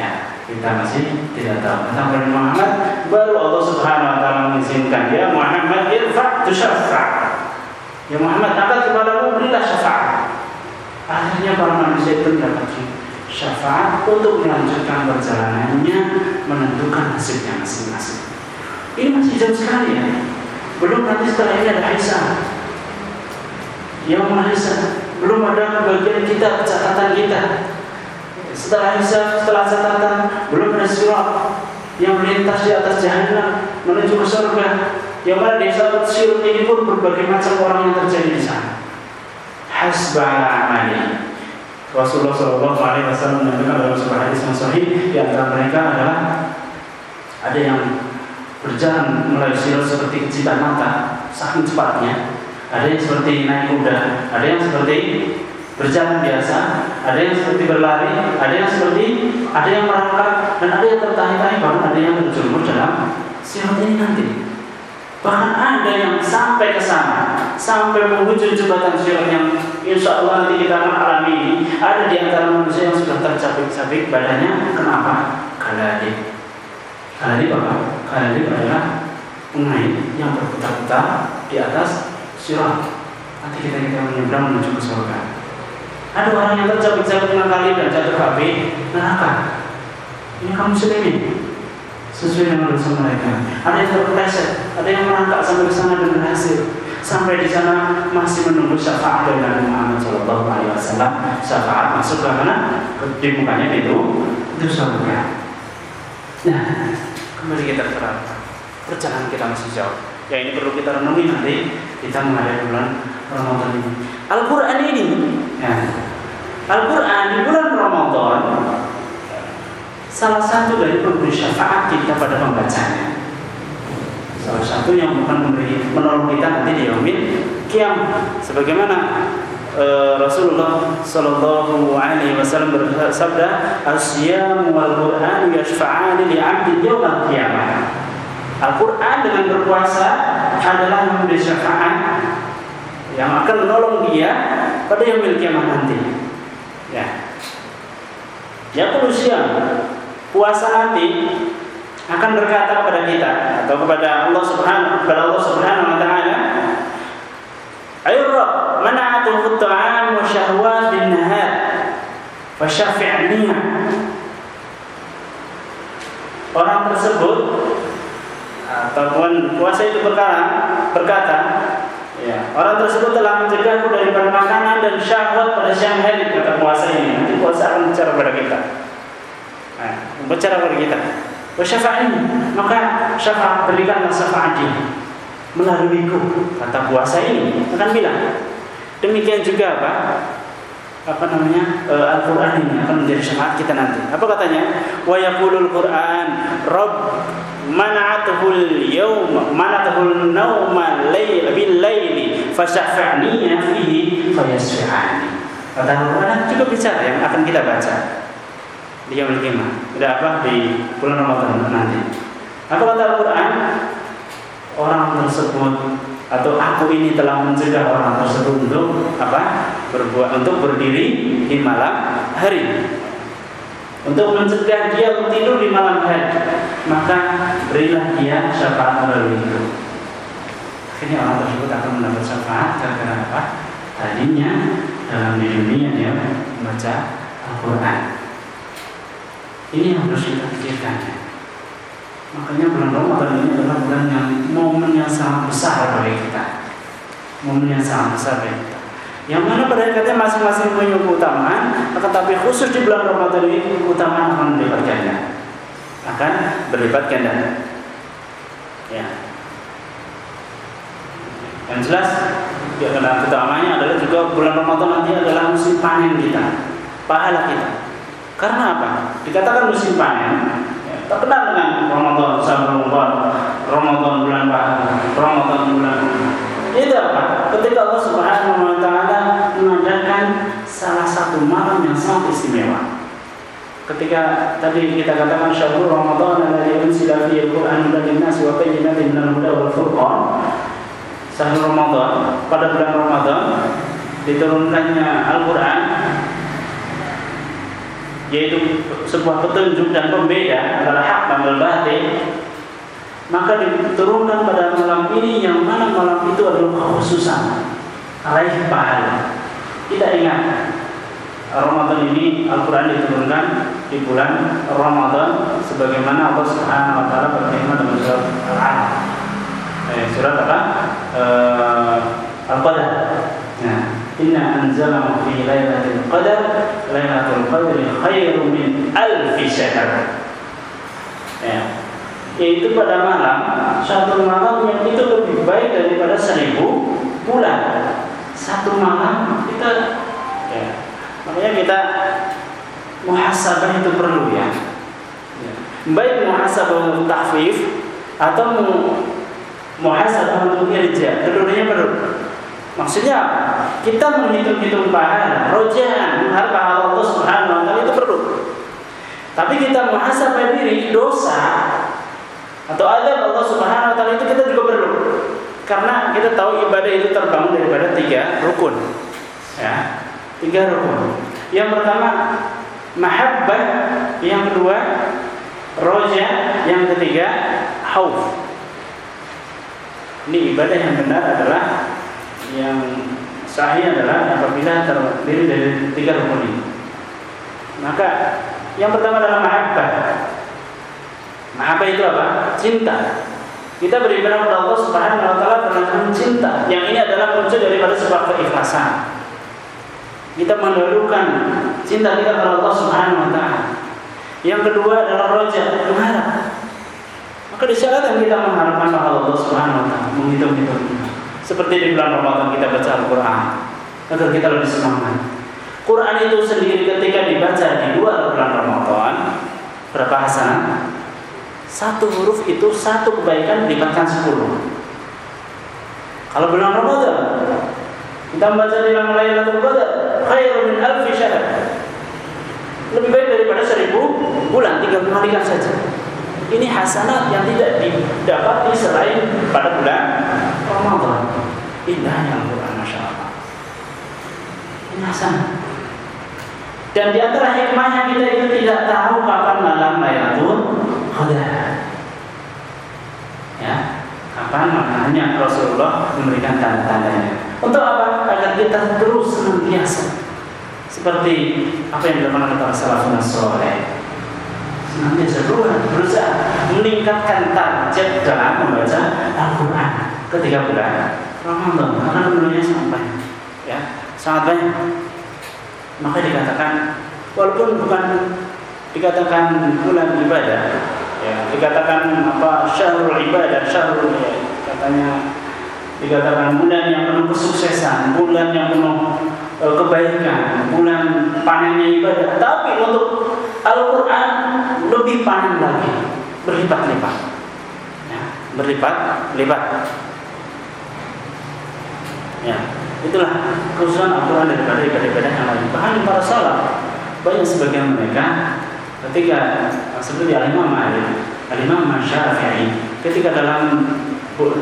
Ya, kita masih tidak tahu. Pada Nabi Muhammad, baru Allah Subhanahu wa taala mengizinkan dia Muhammad irfa tusyafa. Ya Muhammad, angkat kepadamu berilah syafaat. Akhirnya para manusia itu mendapat syafaat untuk melanjutkan perjalanannya menentukan nasibnya masing-masing. Ini masih jauh sekali ya. Belum nanti setelah ini ada Aisyah. Yang Aisyah belum ada bagian kita catatan kita. Setelah Aisyah, setelah catatan belum ada surat yang melintas di atas jahanam menuju ke surga. Yang mana di sirat ini pun berbagai macam orang yang terjadi di sana hasbala amali. Rasulullah Shallallahu Alaihi Wasallam menyampaikan dalam sebuah hadis yang sahih di antara mereka adalah ada yang berjalan melalui sirat seperti kecipan mata saking cepatnya ada yang seperti naik kuda ada yang seperti berjalan biasa ada yang seperti berlari ada yang seperti ada yang merangkak dan ada yang tertarik-tarik bahkan ada yang terjerumus dalam sirat ini nanti Bahkan ada yang sampai ke sana, sampai menghujung jembatan sirat yang insya Allah nanti kita akan alami ini. Ada di antara manusia yang sudah tercapik-capik badannya. Kenapa? Kaladib. Kaladib apa? Kaladib adalah pengait yang berputar-putar di atas sirat. Nanti kita kita menyeberang menuju ke surga. Ada orang yang tercapik-capik dengan kali dan jatuh ke api neraka. Ini kamu muslimin sesuai dengan dosa mereka. Ada yang terpeleset, ada yang merangkak sampai ke sana dan berhasil. Sampai di sana masih menunggu syafaat dari Nabi Muhammad Shallallahu Alaihi Wasallam. Syafaat masuk ke mana? Di mukanya itu itu surga. Nah, kembali kita terang. Perjalanan kita masih jauh. Ya ini perlu kita renungi nanti kita menghadapi bulan Ramadan ini. Al-Quran ini, ya, Al-Quran di bulan Ramadan salah satu dari pemberi syafaat kita pada pembacanya. Salah satu yang bukan memberi menolong kita nanti di yaumil kiam. Sebagaimana uh, Rasulullah Sallallahu Alaihi Wasallam bersabda, "Asyam wal Quran yashfa'ani li 'abdi yawm al-qiyamah." Al-Quran dengan berpuasa adalah memberi syafaat yang akan menolong dia pada yaumil kiamah nanti. Ya. Ya siang puasa nanti akan berkata kepada kita atau kepada Allah Subhanahu kepada Allah Subhanahu wa taala Ayo Rabb mana'atuhu ta'am wa syahwat bin nahar? Fasyafi'ni Orang tersebut ataupun puasa itu berkata, berkata ya, orang tersebut telah mencegahku dari makanan dan syahwat pada siang hari kata puasa ini. Nanti puasa akan bicara kepada kita. Nah, berbicara kepada kita. Wasyafa'in, maka syafaat berikanlah syafaat dia. Melaluiku. Kata puasa ini akan bilang. Demikian juga apa? Apa namanya? E, Al-Quran ini akan menjadi syafaat kita nanti. Apa katanya? Wa yaqulul Quran Rabb mana'atuhul yawma mana'atuhul nawma layl bil layli fasyafa'ni fihi fayasfi'ani. Kata Al-Quran juga bicara yang akan kita baca di yaumil qiyamah. Tidak apa di bulan Ramadan nanti. Apa kata Al-Qur'an? Orang tersebut atau aku ini telah mencegah orang tersebut untuk apa? berbuat untuk berdiri di malam hari. untuk mencegah dia tidur di malam hari, maka berilah dia syafaat melalui itu. Akhirnya orang tersebut akan mendapat syafaat karena apa? Tadinya dalam dunia dia membaca Al-Quran. Ini yang harus kita pikirkan. Makanya bulan Ramadan ini adalah bulan yang momen yang sangat besar bagi kita. Momen yang sangat besar bagi kita. Yang mana pada hakikatnya masing-masing punya keutamaan, tetapi khusus di bulan Ramadan ini keutamaan akan berlipat ganda. Akan berlipat ganda. Ya. Yang jelas ya karena utamanya adalah juga bulan Ramadan nanti adalah musim panen kita, pahala kita. Karena apa? Dikatakan musim panen, ya, terkenal dengan Ramadan, sama Ramadan, Ramadan bulan pahala, Ramadan bulan itu apa? Ketika Allah Subhanahu wa taala mengadakan salah satu malam yang sangat istimewa. Ketika tadi kita katakan syahrul Ramadan alladzi unzila fihi al-Qur'an hudan lin-nas wa bayyinatin minal huda wal furqan. Syahrul Ramadan pada bulan Ramadan diturunkannya Al-Qur'an yaitu sebuah petunjuk dan pembeda antara hak dan batil maka diturunkan pada malam ini yang mana malam itu adalah kekhususan alaih pahala tidak ingat Ramadan ini Al-Quran diturunkan di bulan Ramadan sebagaimana Allah Subhanahu wa taala berfirman dalam surat Al-Alaq. Eh, surat apa? Uh, Al-Qadar. Nah, inna anzalnahu fi lailatul qadar. Lailatul qadri khairum min alfi syahr. Ya, yaitu pada malam satu malam yang itu lebih baik daripada seribu bulan satu malam kita ya, makanya kita muhasabah itu perlu ya, ya. baik muhasabah untuk tahfif atau muhasabah untuk irja keduanya perlu maksudnya kita menghitung-hitung pahala rojaan mengharap pahala Allah subhanahu wa itu perlu tapi kita muhasabah diri dosa atau ada Allah Subhanahu wa itu kita juga perlu. Karena kita tahu ibadah itu terbangun daripada tiga rukun. Ya, tiga rukun. Yang pertama mahabbah, yang kedua roja, yang ketiga hauf. Ini ibadah yang benar adalah yang sahih adalah apabila terdiri dari tiga rukun ini. Maka yang pertama adalah mahabbah. Mahabbah itu apa? Cinta. Kita beribadah kepada Allah Subhanahu wa taala karena cinta. Yang ini adalah muncul daripada sebuah keikhlasan. Kita mendahulukan cinta kita kepada Allah Subhanahu wa taala. Yang kedua adalah roja, mengharap. Maka di saat yang kita mengharapkan Allah Subhanahu wa taala, menghitung-hitung. Seperti di bulan Ramadan kita baca Al-Qur'an agar kita lebih semangat. Quran itu sendiri ketika dibaca di luar bulan Ramadan berapa hasanah? Satu huruf itu satu kebaikan dilipatkan sepuluh. Kalau bulan Ramadan kita membaca di malam Lailatul Qadar khairun min alfi syahr. Lebih baik daripada seribu bulan tiga kalikan saja. Ini hasanah yang tidak didapati selain pada bulan Ramadan. Indahnya Al-Quran, Masya Allah. Hasanah. Dan di antara hikmahnya kita itu tidak tahu kapan malam Lailatul Qadar. Ya, kapan makanya Rasulullah memberikan tanda-tandanya. Untuk apa? Agar kita terus senantiasa seperti apa yang dilakukan oleh para salafun soleh. Senantiasa berusaha meningkatkan target dalam membaca Al-Quran ketika bulan Ramadan karena bulannya sangat banyak. Ya, sangat banyak. Maka dikatakan walaupun bukan dikatakan bulan ibadah ya dikatakan apa syahrul ibadah syahrul ya, katanya dikatakan bulan yang penuh kesuksesan bulan yang penuh e, kebaikan bulan panennya ibadah tapi untuk Al-Quran lebih panen lagi berlipat-lipat ya, berlipat-lipat ya itulah khususan Al-Quran daripada ibadah-ibadah yang lain. Bahkan para salaf banyak sebagian mereka ketika seperti Al-Imam Malik, Al-Imam Syafi'i ketika dalam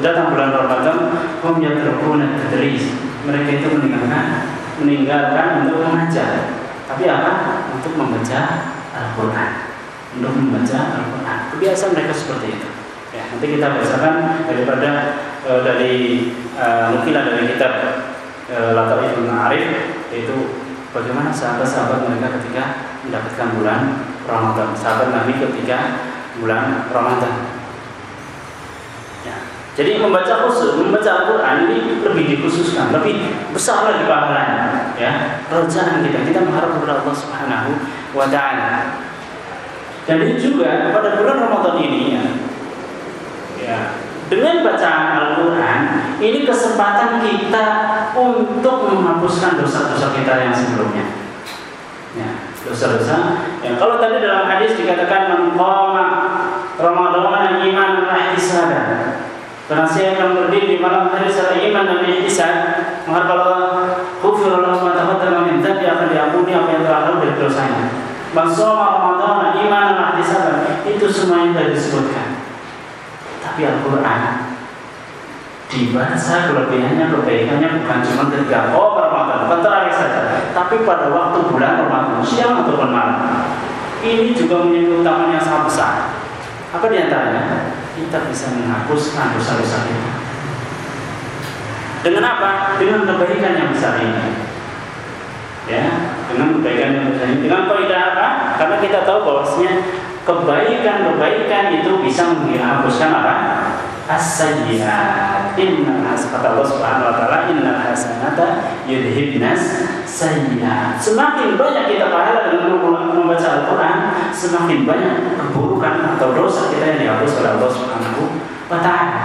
datang bulan Ramadan hum yatrukuna tadris. Mereka itu meninggalkan meninggalkan untuk mengajar. Tapi apa? Untuk membaca Al-Quran. Untuk membaca Al-Quran. Kebiasaan mereka seperti itu. Ya nanti kita bacakan daripada e, dari e, nukilan dari kitab e, Latar Ibn Arif yaitu bagaimana sahabat-sahabat mereka ketika mendapatkan bulan Ramadan sahabat Nabi ketika bulan Ramadan jadi membaca khusus, membaca Al-Quran ini lebih dikhususkan, lebih besar lagi pahalanya. Ya, kerjaan kita, kita mengharap kepada Allah Subhanahu wa Ta'ala. Jadi juga pada bulan Ramadan ini ya, ya dengan bacaan Al-Quran ini kesempatan kita untuk menghapuskan dosa-dosa kita yang sebelumnya. Ya, dosa-dosa. Ya, kalau tadi dalam hadis dikatakan mengqama Ramadan iman wa ihtisaban Barang siapa yang berdiri di malam hari secara iman dan ihtisan, maka kalau kufir Allah SWT min dia akan diampuni apa yang telah lalu dari dosanya. Masoma Ramadan iman dan ihtisan itu semua yang sudah disebutkan. Tapi Al-Quran dibaca kelebihannya kebaikannya bukan cuma ketika oh Ramadan bentar saja tapi pada waktu bulan Ramadan siang ataupun malam ini juga memiliki utama yang sangat besar apa di antaranya kita bisa menghapuskan dosa-dosa kita. Dengan apa? Dengan kebaikan yang besar ini. Ya, dengan kebaikan yang besar ini. Dengan kaidah apa? Karena kita tahu bahwasanya kebaikan-kebaikan itu bisa menghapuskan apa? As-sayyi'at. Inna kata Allah Subhanahu wa taala, innal hasanata yudhibnas sayyi'at. Semakin banyak kita pahala dengan membaca Al-Qur'an, semakin banyak keburukan atau dosa kita yang dihapus oleh Allah Subhanahu wa taala.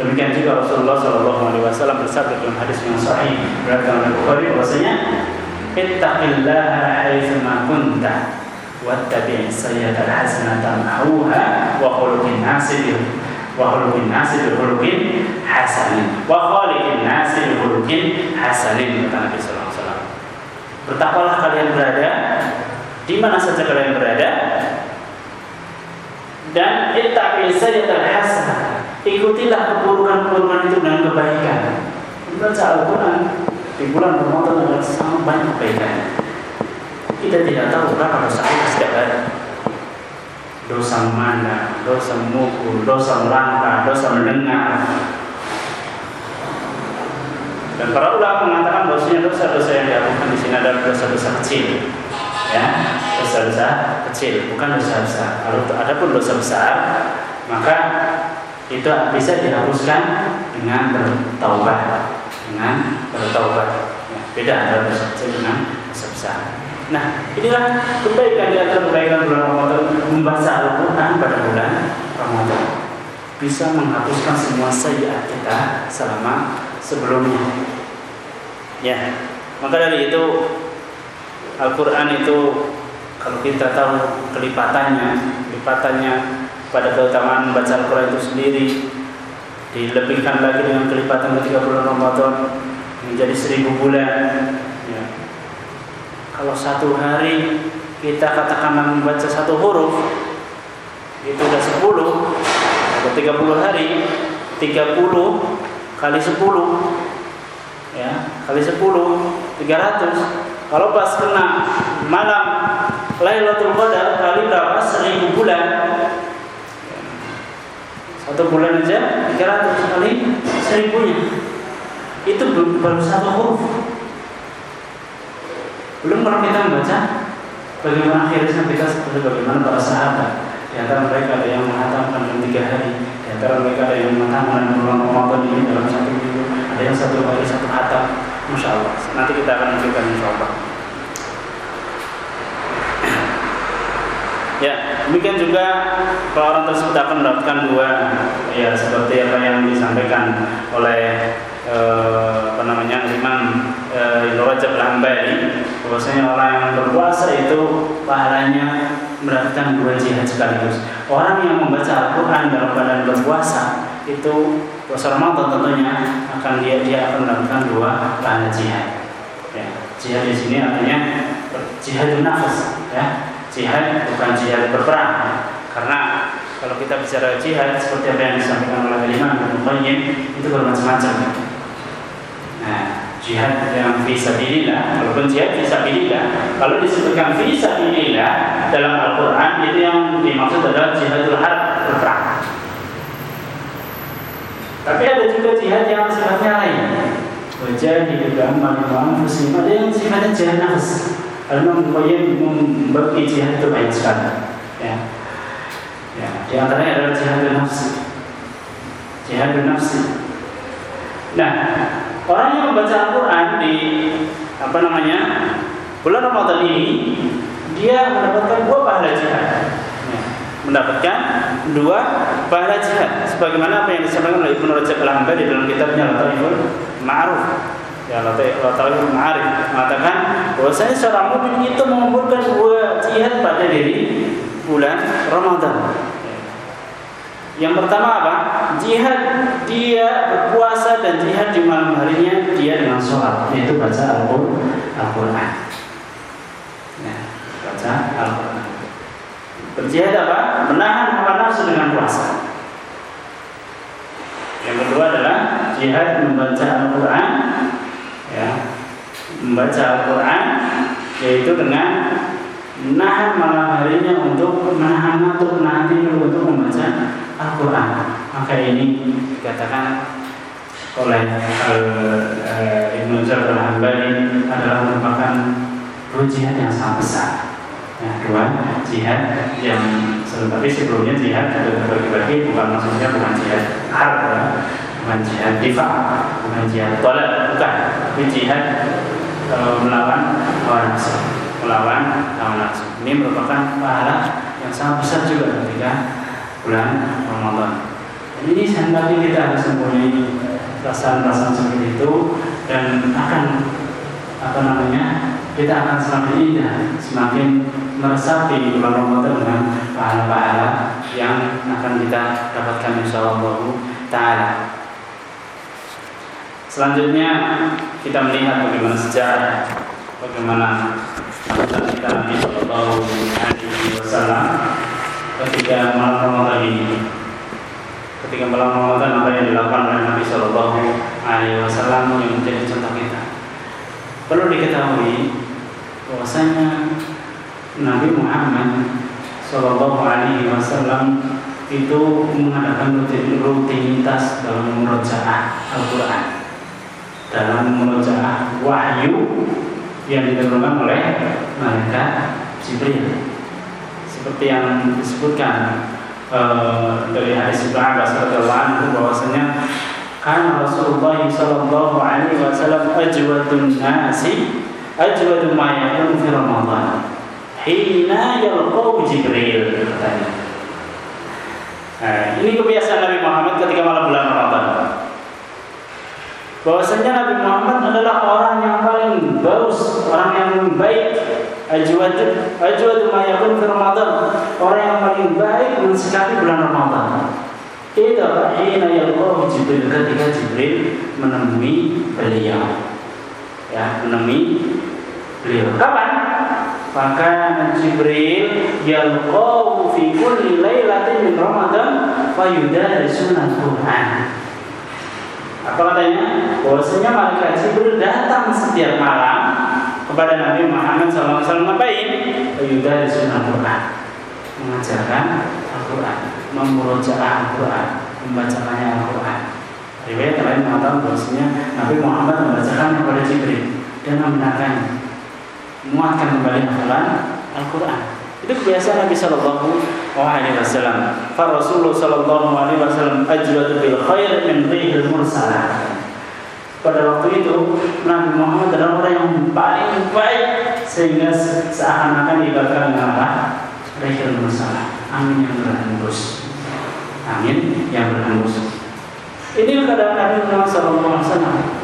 Demikian juga Rasulullah Shallallahu Alaihi Wasallam bersabda dalam hadis yang sahih berkata oleh Bukhari bahwasanya Ittaqillaha haitsuma kunta khuluqin nasi wa khuluqin nasi bi khuluqin hasanin wa khaliqin nasi bi khuluqin hasanin kata Nabi sallallahu alaihi wasallam. Bertakwalah kalian berada di mana saja kalian berada dan hasanah. Ikutilah keburukan-keburukan itu dengan kebaikan. Di bulan Ramadan sangat banyak kebaikan. Kita tidak tahu berapa dosa kita setiap hari dosa mana, dosa memukul, dosa melangkah, dosa mendengar. Dan para ulama mengatakan bahwasanya dosa-dosa yang dilakukan di sini adalah dosa-dosa kecil, ya, dosa-dosa kecil, bukan dosa besar. Kalau ada pun dosa besar, maka itu bisa dihapuskan dengan bertaubat, dengan bertaubat. Ya, beda antara dosa kecil dengan dosa besar. Nah, inilah kebaikan di antara kebaikan bulan Ramadan membaca Al-Quran pada bulan Ramadan bisa menghapuskan semua sayiat kita selama sebelumnya. Ya, maka dari itu Al-Quran itu kalau kita tahu kelipatannya, kelipatannya pada keutamaan membaca Al-Quran itu sendiri dilebihkan lagi dengan kelipatan ketika bulan Ramadan menjadi seribu bulan kalau satu hari kita katakan membaca satu huruf itu udah 10 atau 30 hari 30 kali 10 ya kali 10 300 kalau pas kena malam Lailatul Qadar kali berapa? 1000 bulan. Satu bulan aja 300 kali 1000 nya itu baru satu huruf belum kalau kita membaca bagaimana akhirnya kita seperti bagaimana para sahabat. Di antara mereka ada yang mengatakan dalam tiga hari, di antara mereka ada yang mengatakan dalam Ramadan ini dalam satu minggu, ada yang satu hari satu hatam. Masya Allah. Nanti kita akan menunjukkan insya Allah. Ya, demikian juga kalau orang tersebut akan mendapatkan dua ya seperti apa yang disampaikan oleh eh, apa namanya Imam eh, Ibnu Rajab Al-Hambali bahwasanya orang yang berpuasa itu pahalanya mendapatkan dua jihad sekaligus. Orang yang membaca Al-Qur'an dalam keadaan berpuasa itu puasa Ramadan tentunya akan dia dia akan mendapatkan dua pahala jihad. Ya, jihad di sini artinya jihad nafas ya. Jihad bukan jihad berperang ya. karena kalau kita bicara jihad seperti apa yang disampaikan oleh Imam Ibnu itu bermacam-macam. Nah, jihad yang visabilillah walaupun jihad visabilillah kalau disebutkan visabilillah dalam Al-Quran itu yang dimaksud adalah jihadul harb berperang. Tapi ada juga jihad yang sifatnya lain. Wajah dalam manusia muslim ada yang sifatnya jihad nafs Al-Imam membagi jihad itu banyak sekali. Ya. ya di antaranya adalah jihad nafsi. Jihad nafsi. Nah Orang yang membaca Al-Quran di apa namanya bulan Ramadan ini dia mendapatkan dua pahala jihad. Ya, mendapatkan dua pahala jihad. Sebagaimana apa yang disampaikan oleh Ibnu Rajab Al-Hambali dalam kitabnya Lataiful Ma'ruf. Ya, Lataiful Ma'arif mengatakan bahwasanya seorang mukmin itu mengumpulkan dua jihad pada diri bulan Ramadan. Yang pertama apa? Jihad dia berpuasa dan jihad di malam harinya dia dengan sholat yaitu baca Al-Quran. Ya, baca Al-Quran. Berjihad apa? Menahan hawa nafsu dengan puasa. Yang kedua adalah jihad membaca Al-Quran, ya, membaca Al-Quran yaitu dengan menahan malam harinya untuk menahan ngantuk, menahan tidur untuk membaca Al-Quran. Maka ini dikatakan oleh uh, Ibnu Jabir Hambali adalah merupakan jihad yang sangat besar. Ya, dua jihad yang tapi sebelumnya jihad ada terbagi-bagi bukan maksudnya bukan jihad harb ya. bukan jihad difa bukan jihad tolak bukan. Tapi jihad uh, melawan hawa nafsu melawan hawa nafsu ini merupakan pahala yang sangat besar juga ketika bulan Ramadan. Ini hendaknya kita harus mempunyai perasaan-perasaan seperti itu dan akan apa namanya kita akan semakin indah, semakin meresapi bulan Ramadan dengan pahala-pahala yang akan kita dapatkan insya Allah Taala. Selanjutnya kita melihat bagaimana sejarah, bagaimana kita Nabi Shallallahu Alaihi Wasallam ketika malam Ramadan ini. Ketika malam Ramadan apa yang dilakukan oleh Nabi Shallallahu Alaihi Wasallam yang menjadi contoh kita. Perlu diketahui bahwasanya Nabi Muhammad Shallallahu Alaihi Wasallam itu mengadakan rutinitas dalam merojaah Al-Quran dalam merojaah wahyu yang diturunkan oleh malaikat Jibril seperti yang disebutkan uh, dari hadis Ibnu Abbas radhiyallahu anhu bahwasanya kan Rasulullah sallallahu alaihi wasallam ajwadun nasi ajwadu ma yakun fi Ramadan hina yalqau Jibril katanya. Nah, ini kebiasaan Nabi Muhammad ketika malam bulan Ramadan. Bahwasanya Nabi Muhammad adalah orang yang paling bagus, orang yang baik Ajwad ajwad ma yakun fi Ramadan. Orang yang paling baik mensikapi bulan Ramadan. Itu hina yalqahu Jibril ketika Jibril menemui beliau. Ya, menemui beliau. Kapan? Maka Jibril yalqahu fi kulli lailatin min Ramadan fayudarisuna Quran. Apa katanya? Bahwasanya malaikat Jibril datang setiap malam kepada Nabi Muhammad SAW ngapain? Yuda di sunnah Quran mengajarkan Al-Quran memurojaah Al-Quran membacakannya Al-Quran. Riwayat lain mengatakan bahwasanya Nabi Muhammad membacakan kepada Jibril dan membenarkan. Menguatkan kembali hafalan Al-Quran. Itu kebiasaan Nabi Shallallahu Alaihi Wasallam. Rasulullah Shallallahu Alaihi Wasallam ajwadu bil khair min rihil mursalah pada waktu itu Nabi Muhammad adalah orang yang paling baik sehingga seakan-akan diibaratkan dengan apa? Rehil masalah, angin yang berhembus, angin yang berhembus. Ini keadaan Nabi Muhammad SAW.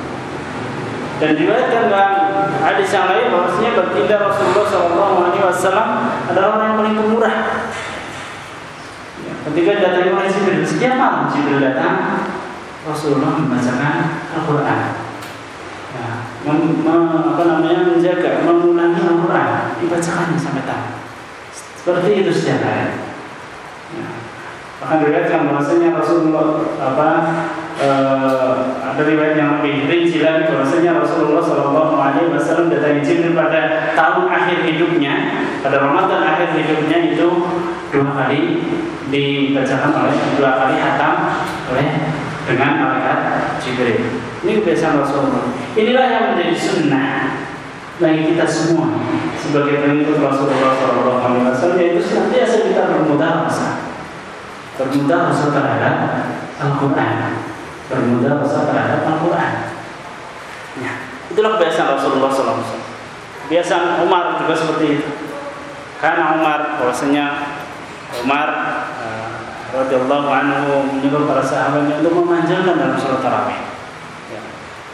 Dan diriwayatkan dalam hadis yang lain bahwasanya baginda Rasulullah SAW adalah orang yang paling pemurah. Ya, ketika datang oleh Jibril, setiap malam Jibril datang, Rasulullah membacakan Al-Quran. Ya, mem, mem, apa namanya menjaga mengulangi Al-Quran. Dibacakannya sampai tamat seperti itu hari ya. Bahkan diriwayatkan bahwasanya Rasulullah apa uh, ada riwayat yang lebih rinci lagi bahwasanya Rasulullah Shallallahu Alaihi Wasallam datangi Jibril pada tahun akhir hidupnya, pada Ramadan akhir hidupnya itu dua kali dibacakan oleh dua kali hatam oleh dengan malaikat Jibril. Ini kebiasaan Rasulullah. Inilah yang menjadi sunnah bagi kita semua. Sebagai pengikut Rasulullah SAW yaitu senantiasa kita bermudah rasa bermudah rasa terhadap Al-Quran. Bermudah rasa terhadap Al-Quran. Ya, itulah kebiasaan Rasulullah SAW kebiasaan Umar juga seperti itu. Karena Umar bahwasanya Umar radhiyallahu anhu menyuruh para sahabatnya untuk memanjangkan dalam sholat tarawih. Ya.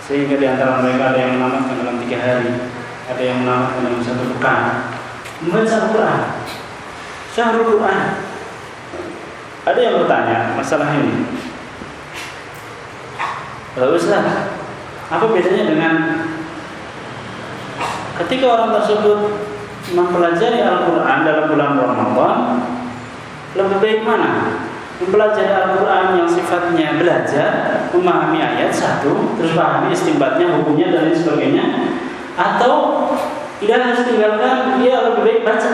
sehingga di antara mereka ada yang menamakan dalam tiga hari ada yang menamakan dalam satu pekan. Membaca Al-Quran. Syahrul Quran. Ada yang bertanya masalah ini Ustaz apa bedanya dengan ketika orang tersebut mempelajari Al-Quran dalam bulan Ramadan lebih baik mana mempelajari Al-Quran yang sifatnya belajar memahami ayat satu terus pahami istimbatnya hukumnya dan lain sebagainya atau tidak harus tinggalkan dia lebih baik baca.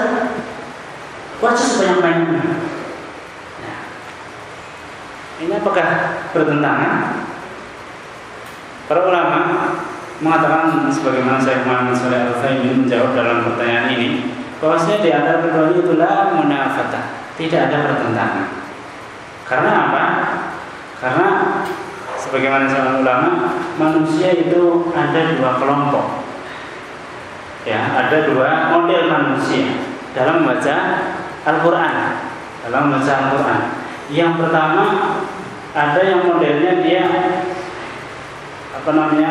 Baca sebanyak-banyaknya nah, ini apakah bertentangan? Para ulama mengatakan sebagaimana saya Muhammad Saleh Al Utsaimin menjawab dalam pertanyaan ini bahwasanya di antara keduanya itulah munafatah tidak ada pertentangan karena apa? Karena sebagaimana saya ulama manusia itu ada dua kelompok. Ya ada dua model manusia dalam membaca Al-Quran. Dalam membaca Al-Quran. Yang pertama ada yang modelnya dia apa namanya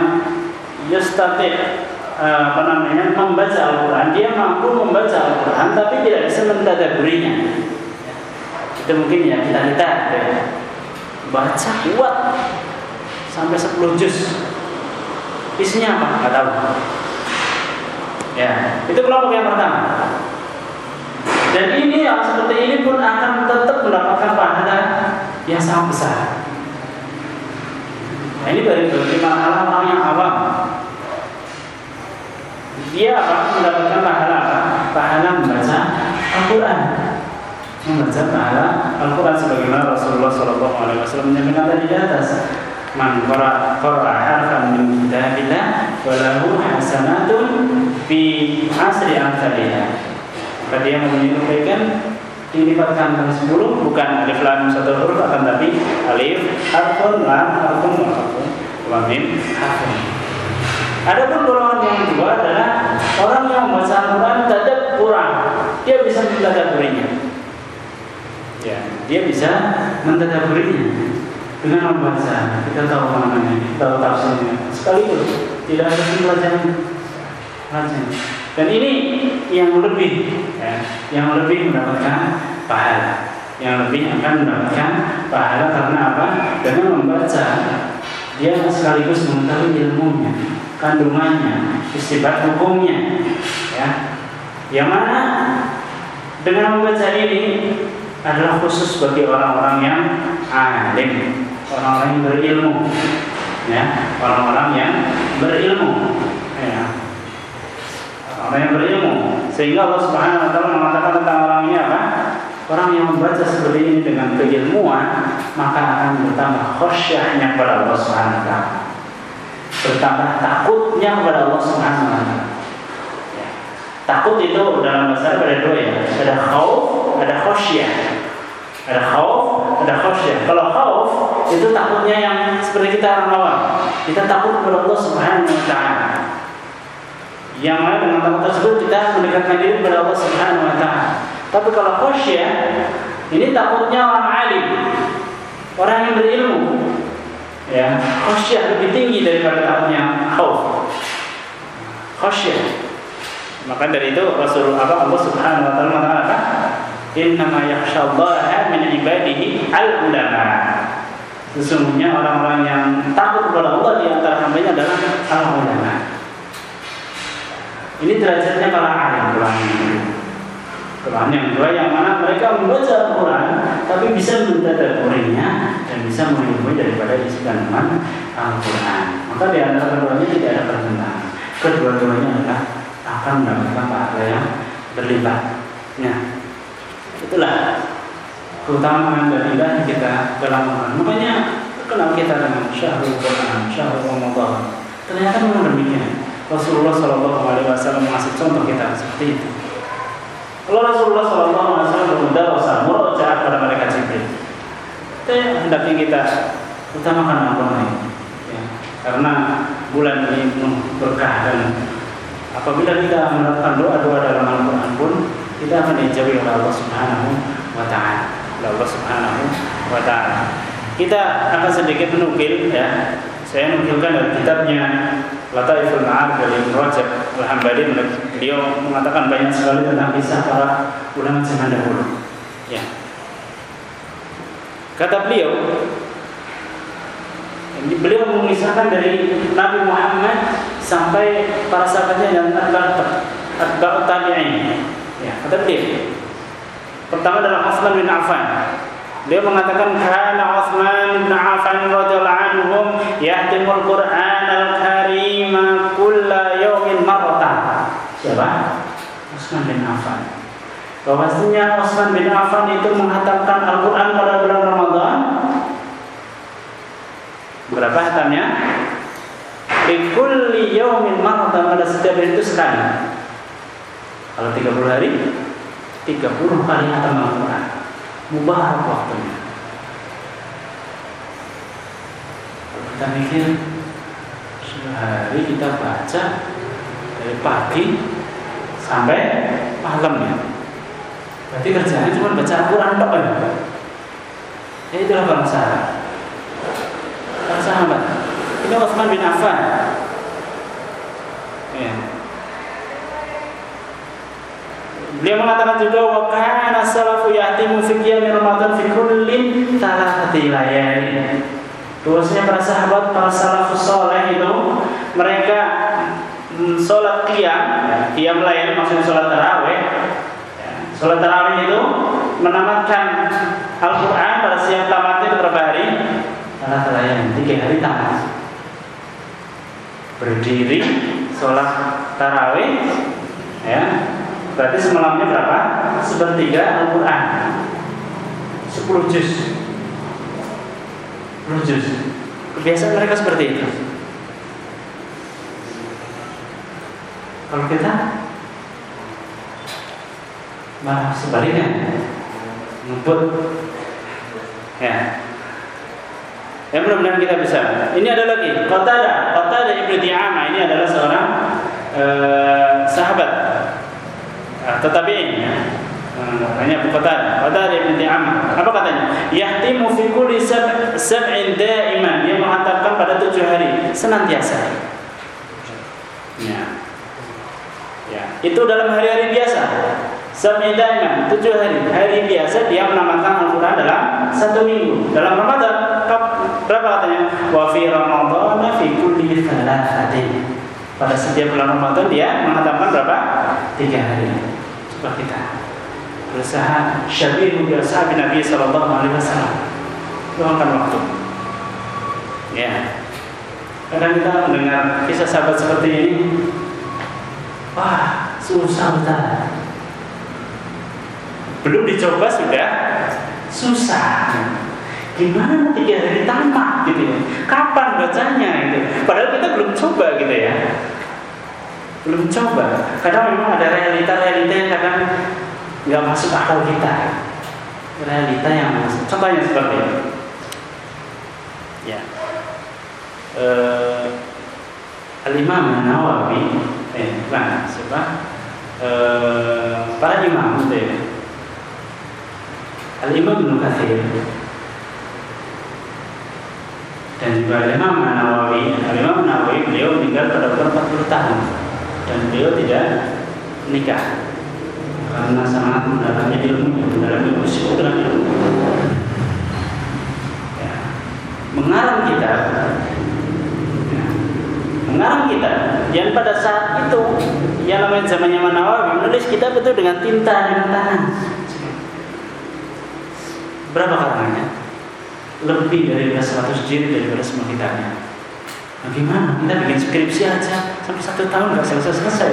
yustati eh, apa namanya membaca Al-Quran. Dia mampu membaca Al-Quran tapi tidak bisa mentadaburinya itu mungkin ya kita lihat ya. baca kuat sampai 10 juz isinya apa nggak tahu Ya, itu kelompok yang pertama. Dan ini yang seperti ini pun akan tetap mendapatkan pahala yang sangat besar. Nah, ini dari berarti orang yang awam. Dia akan mendapatkan pahala apa? Pahala membaca Al-Quran. Membaca pahala Al-Quran sebagaimana Rasulullah SAW menyampaikan tadi di atas. Man qara qara harfan min kitabillah walahu hasanatun fi asri amsalihha maka dia mempunyai kebaikan dilipatkan dengan 10 bukan alif lam satu huruf akan tapi alif harfun lam harfun wa mim harfun. Pun golongan yang kedua adalah orang yang membaca Al-Quran kurang dia bisa mentadaburinya ya dia bisa mentadaburinya dengan membaca. Kita tahu maknanya tahu tafsirnya. Sekaligus tidak ada pelajaran pelajaran dan ini yang lebih ya, yang lebih mendapatkan pahala. Yang lebih akan mendapatkan pahala karena apa? Dengan membaca. Dia sekaligus mengetahui ilmunya kandungannya istibat hukumnya ya. Yang mana? Dengan membaca ini adalah khusus bagi orang-orang yang alim orang-orang yang berilmu ya orang-orang yang berilmu ya. Orang yang berilmu. Sehingga Allah Subhanahu wa taala mengatakan tentang orang ini apa? Orang yang membaca seperti ini dengan keilmuan maka akan bertambah khasyahnya kepada Allah Subhanahu wa taala. Bertambah takutnya kepada Allah Subhanahu wa taala. Ya. takut itu dalam bahasa ada dua ya ada khauf ada khasyah ada khauf ada khasyah kalau khauf itu takutnya yang seperti kita orang awam. Kita takut kepada Allah Subhanahu wa taala. Yang mana dengan takut tersebut kita mendekatkan diri kepada Allah Subhanahu wa taala. Tapi kalau khasyah ini takutnya orang alim, orang yang berilmu. Ya, khasyah lebih tinggi daripada takutnya khauf. Khasyah. Maka dari itu Rasulullah Allah Subhanahu wa taala mengatakan, "Innama yakhsyallaha min ibadihi al-ulama." Sesungguhnya orang-orang yang takut kepada Allah di antara hambanya adalah al ulama. Ini derajatnya para alim ulama. Quran yang kedua yang mana mereka membaca Al-Quran tapi bisa mentadaburinya dan bisa mengilmui daripada isi kandungan Al-Quran. Maka di antara keduanya tidak ada pertentangan. Kedua-duanya adalah akan mendapatkan pahala yang berlipat. Nah, itulah keutamaan dan indah kita dalam Quran. Makanya kenal kita dengan syahrul Quran, syahrul Ramadan. Ternyata memang demikian. Rasulullah Shallallahu Alaihi Wasallam mengasih contoh kita seperti itu. Kalau Rasulullah Shallallahu Alaihi Wasallam bermudarasa murojaah pada mereka Jibril, kita hendaknya kita utamakan apa ini, ya, karena bulan ini penuh berkah dan apabila kita melakukan doa-doa dalam Al-Quran pun kita akan dijauhi oleh Allah Subhanahu wa taala. Allah Subhanahu wa taala. Kita akan sedikit menukil ya. Saya menukilkan dari kitabnya Lataiful Ma'ad dari Ibn Rajab Al-Hambali beliau mengatakan banyak sekali tentang kisah para ulama zaman dahulu. Ya. Kata beliau, beliau mengisahkan dari Nabi Muhammad sampai para sahabatnya yang atba'ut tabi'in. Ya, beliau. Pertama adalah Utsman bin Affan. Dia mengatakan kana Utsman bin Affan radhiyallahu anhu yahtimul Qur'an al-Karim kulla yawmin marratan. Siapa? Utsman bin Affan. Bahwasanya Utsman bin Affan itu menghatamkan Al-Qur'an pada bulan Ramadan. Berapa hatamnya? Di kulli yawmin marratan pada setiap hari itu sekali. Kalau 30 hari 30 kali hatam Al-Qur'an mubarak waktunya. Kalau kita mikir sehari kita baca dari pagi sampai malam ya. Berarti kerjanya cuma baca Al-Quran tok ya. Ya itulah bangsa. Para sahabat. Ini Utsman bin Affan. Ya. Beliau mengatakan juga wa kana salafu yahtimu fi qiyam Ramadan fi kullin thalathati layali. Bahwasanya para sahabat, para salafus saleh itu mereka mm, sholat ya, qiyam layali maksudnya sholat tarawih. Ya, sholat tarawih itu menamatkan Al-Quran pada siang tamatnya itu berapa hari? Salat layali, tiga hari tamat. Berdiri, sholat tarawih, ya, Berarti semalamnya berapa? Sepertiga Al-Quran. 10 juz. 10 juz. Kebiasaan mereka seperti itu? Kalau kita? Malah sebaliknya. Ngebut. Ya. Yang mudah-mudahan kita bisa. Ini ada lagi. Kota ada, kota ada Ibnu Di'amah. Ini adalah seorang uh, sahabat Nah, tetapi ya, hanya Abu Qatadah, Qatadah bin Amr. Apa katanya? Yahtimu fi kulli sab'in da'iman. Dia menghantarkan pada tujuh hari senantiasa. Ya. Ya, itu dalam hari-hari biasa. Sab'in da'iman, tujuh hari. Hari biasa dia menamatkan Al-Qur'an dalam satu minggu. Dalam Ramadan berapa katanya? Wa fi Ramadan fi kulli thalathatin. Pada setiap bulan Ramadan dia mengatakan berapa? Tiga hari. Coba kita berusaha syabihu bi ashabi Nabi sallallahu alaihi wasallam. Luangkan waktu. Ya. Kadang kita mendengar kisah sahabat seperti ini, wah susah betul. Belum dicoba sudah susah. Gimana tiga hari tamat gitu ya? Kapan bacanya gitu? Padahal kita belum coba gitu ya. Belum coba. Kadang memang ada realita-realita yang kadang nggak masuk akal kita. Realita yang masuk. Contohnya seperti ini. Ya. Uh, Al-Imam Nawawi eh bukan siapa? Uh, para imam itu ya. Al-Imam Ibnu dan juga Imam Nawawi Imam Nawawi beliau meninggal pada umur 40 tahun dan beliau tidak nikah karena sangat mendalami ilmu mendalami musik dalam ilmu ya. mengarang kita ya. Ngarang kita. Yang pada saat itu yang namanya zamannya Nawawi menulis kitab itu dengan tinta dengan tangan. Berapa karangannya? Lebih dari 100 jilid daripada semua kitabnya. Nah, gimana? Kita bikin skripsi aja sampai satu tahun nggak selesai-selesai.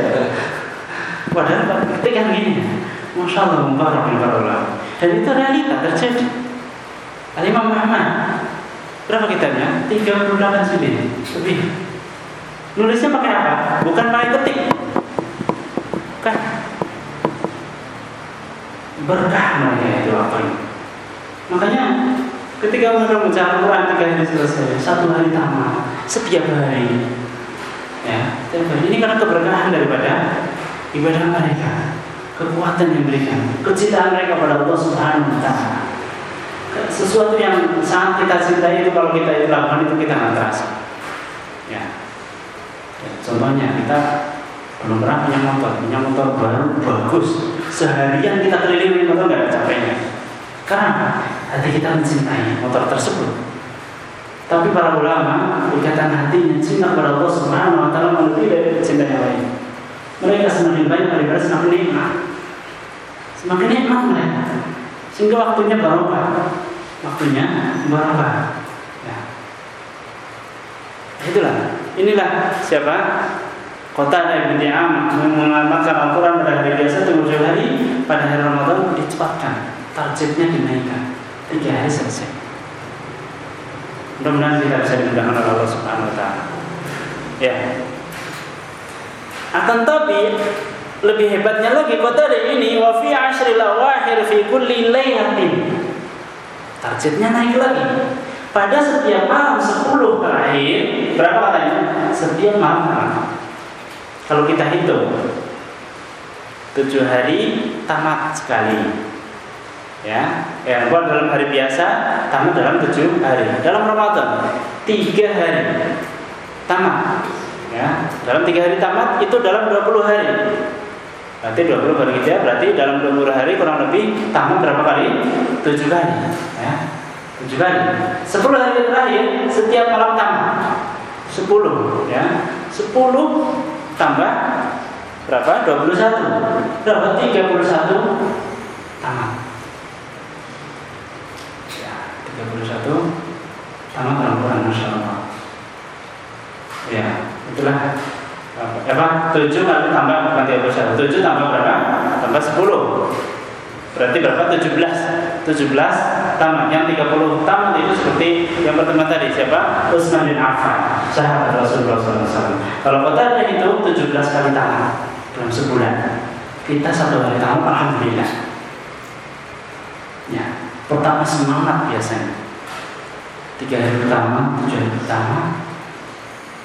Padahal ketika gini, Masya Allah, mubarak Allah. Dan itu realita terjadi. Al-Imam Muhammad Berapa kitabnya? 38 sendiri Lebih Nulisnya pakai apa? Bukan pakai ketik Bukan Berkah namanya itu apa Makanya ketika mereka membaca Al-Quran tiga hari selesai Satu hari tamat Setiap hari Ya, setiap hari. Ini karena keberkahan daripada ibadah mereka Kekuatan yang diberikan Kecintaan mereka pada Allah Subhanahu Wa Taala sesuatu yang sangat kita cintai itu kalau kita lakukan itu kita nggak terasa. Ya. ya. Contohnya kita belum pernah punya motor, punya motor baru bagus. Seharian kita keliling motor nggak ada capeknya. Karena hati kita mencintai motor tersebut. Tapi para ulama ikatan hatinya cinta kepada Allah Subhanahu Wa Taala melebihi dari cinta yang lain. Mereka semakin banyak daripada semakin nikmat. Semakin nikmat mereka sehingga waktunya barokah waktunya barokah ya. itulah inilah siapa Kota dari Am mengamalkan Al-Quran pada hari biasa tujuh hari pada hari Ramadan dicepatkan targetnya dinaikkan tiga hari selesai mudah-mudahan kita bisa dimudahkan oleh Allah Subhanahu Wa Taala ya akan tapi lebih hebatnya lagi kota dari ini wa fi ashril awahir fi kulli lailatin. Targetnya naik lagi. Pada setiap malam 10 terakhir, berapa katanya? Setiap malam. Kalau kita hitung, tujuh hari tamat sekali. Ya, yang buat dalam hari biasa tamat dalam tujuh hari. Dalam Ramadan tiga hari tamat. Ya, dalam tiga hari tamat itu dalam 20 hari. Berarti 20 bagi 3 berarti dalam 20 hari kurang lebih tamat berapa kali? 7 kali ya. 7 kali 10 hari terakhir setiap malam tamat 10 ya 10 tambah berapa? 21 berapa? 31 tamat 31 tamat dalam Quran Masya Allah ya itulah apa? 7 kali tambah bukan 31 7 tambah berapa? tambah 10 berarti berapa? 17 17 tamat. Yang 30 tamat itu seperti yang pertama tadi siapa? Utsman bin Affan sahabat Rasulullah SAW kalau kota itu 17 kali tamat dalam sebulan. Kita satu hari tamat Alhamdulillah. Ya pertama semangat biasanya. Tiga hari pertama tujuh hari pertama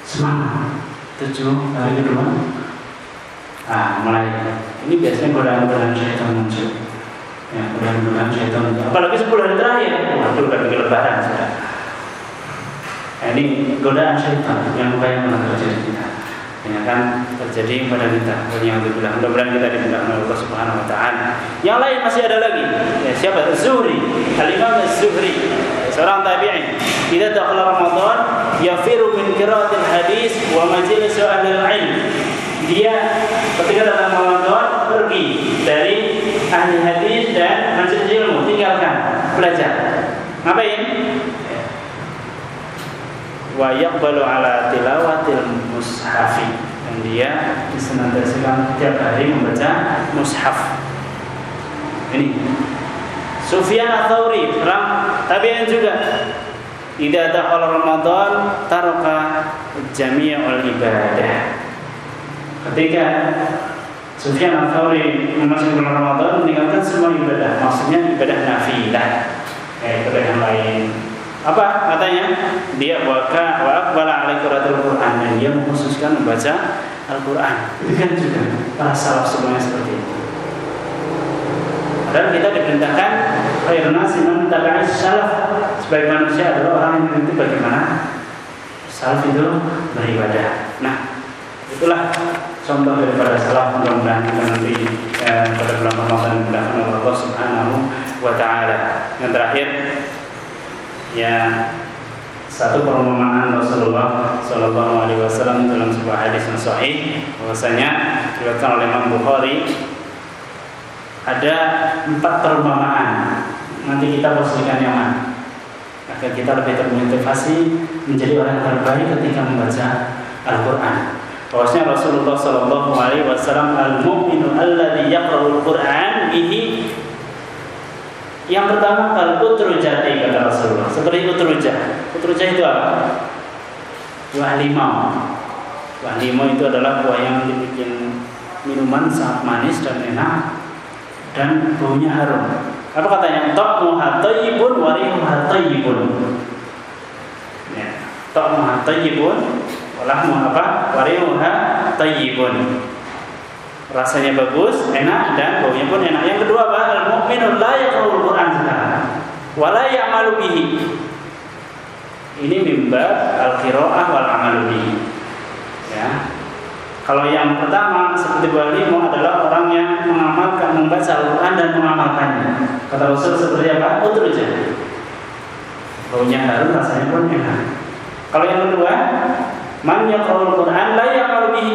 semangat. Tujuh hari kedua. Ah mulai ini biasanya godaan-godaan syaitan muncul. Ya godaan-godaan syaitan muncul. Apalagi sepuluh hari terakhir. Waduh kan lebaran sudah. Nah, ini godaan syaitan yang banyak terjadi kita ya kan terjadi pada kita. Yang bilang mudah-mudahan kita diminta oleh Allah Subhanahu Wa Taala. Yang lain masih ada lagi. Ya, siapa? Zuhri. Al Imam Zuhri. Seorang tabi'in. Idza dakhala Ramadan yafiru min qiraatil hadis wa majalis ahli ilm. Dia ketika datang Ramadan pergi dari ahli hadis dan majelis ilmu, tinggalkan. Belajar. Ngapain? Wa yaqbalu ala tilawatil mushafi dan dia disenantiakan tiap hari membaca mushaf. Ini Sufyan Ats-Tsauri, tabi'in juga Idza dakhala Ramadan taraka jami'ul ibadah. Ketika Sufyan Al-Thawri memasuki bulan Ramadan meninggalkan semua ibadah, maksudnya ibadah nafilah, ya, ibadah yang lain. Apa katanya? Dia waka wa aqbala ala qiraatil Quran dan dia mengkhususkan membaca Al-Qur'an. Demikian juga para salaf semuanya seperti itu. Dan kita diperintahkan khairun nasi man tabi'is salaf sebagai manusia adalah orang yang mengerti bagaimana salaf itu beribadah. Nah, itulah contoh daripada salaf mudah-mudahan kita nanti eh, pada bulan Ramadan oleh Allah Subhanahu wa taala. Yang terakhir ya satu perumpamaan Rasulullah Shallallahu Alaihi Wasallam dalam sebuah hadis yang sahih bahwasanya diriwayatkan oleh Imam Bukhari ada empat perumpamaan nanti kita posisikan yang mana. Agar kita lebih termotivasi menjadi orang terbaik ketika membaca Al-Quran. Bahwasanya Rasulullah Shallallahu Alaihi Wasallam al-mu'minu alladhi yaqra'ul Quran bihi yang pertama kalau utrujati kata Rasulullah. Seperti utruja. Utruja itu apa? Buah limau. Buah limau itu adalah buah yang dibikin minuman sangat manis dan enak dan baunya harum. Apa katanya? Ta'muha tayyibun wa rihuha tayyibun. Ya. Ta'muha tayyibun walahmu apa? Wa rihuha tayyibun rasanya bagus, enak dan baunya pun enak. Yang kedua? Al mukminul la yaqra'ul Quran. Wala ya'malu bihi. Ini mimbar al qiraah wal amalu bihi. Ya. Kalau yang pertama seperti Balimu adalah orang yang mengamalkan membaca Al-Quran dan mengamalkannya. Kata Rasul seperti apa? Utruja. Baunya harum, rasanya pun enak. Kalau yang kedua, man yaqra'ul Quran la ya'malu bihi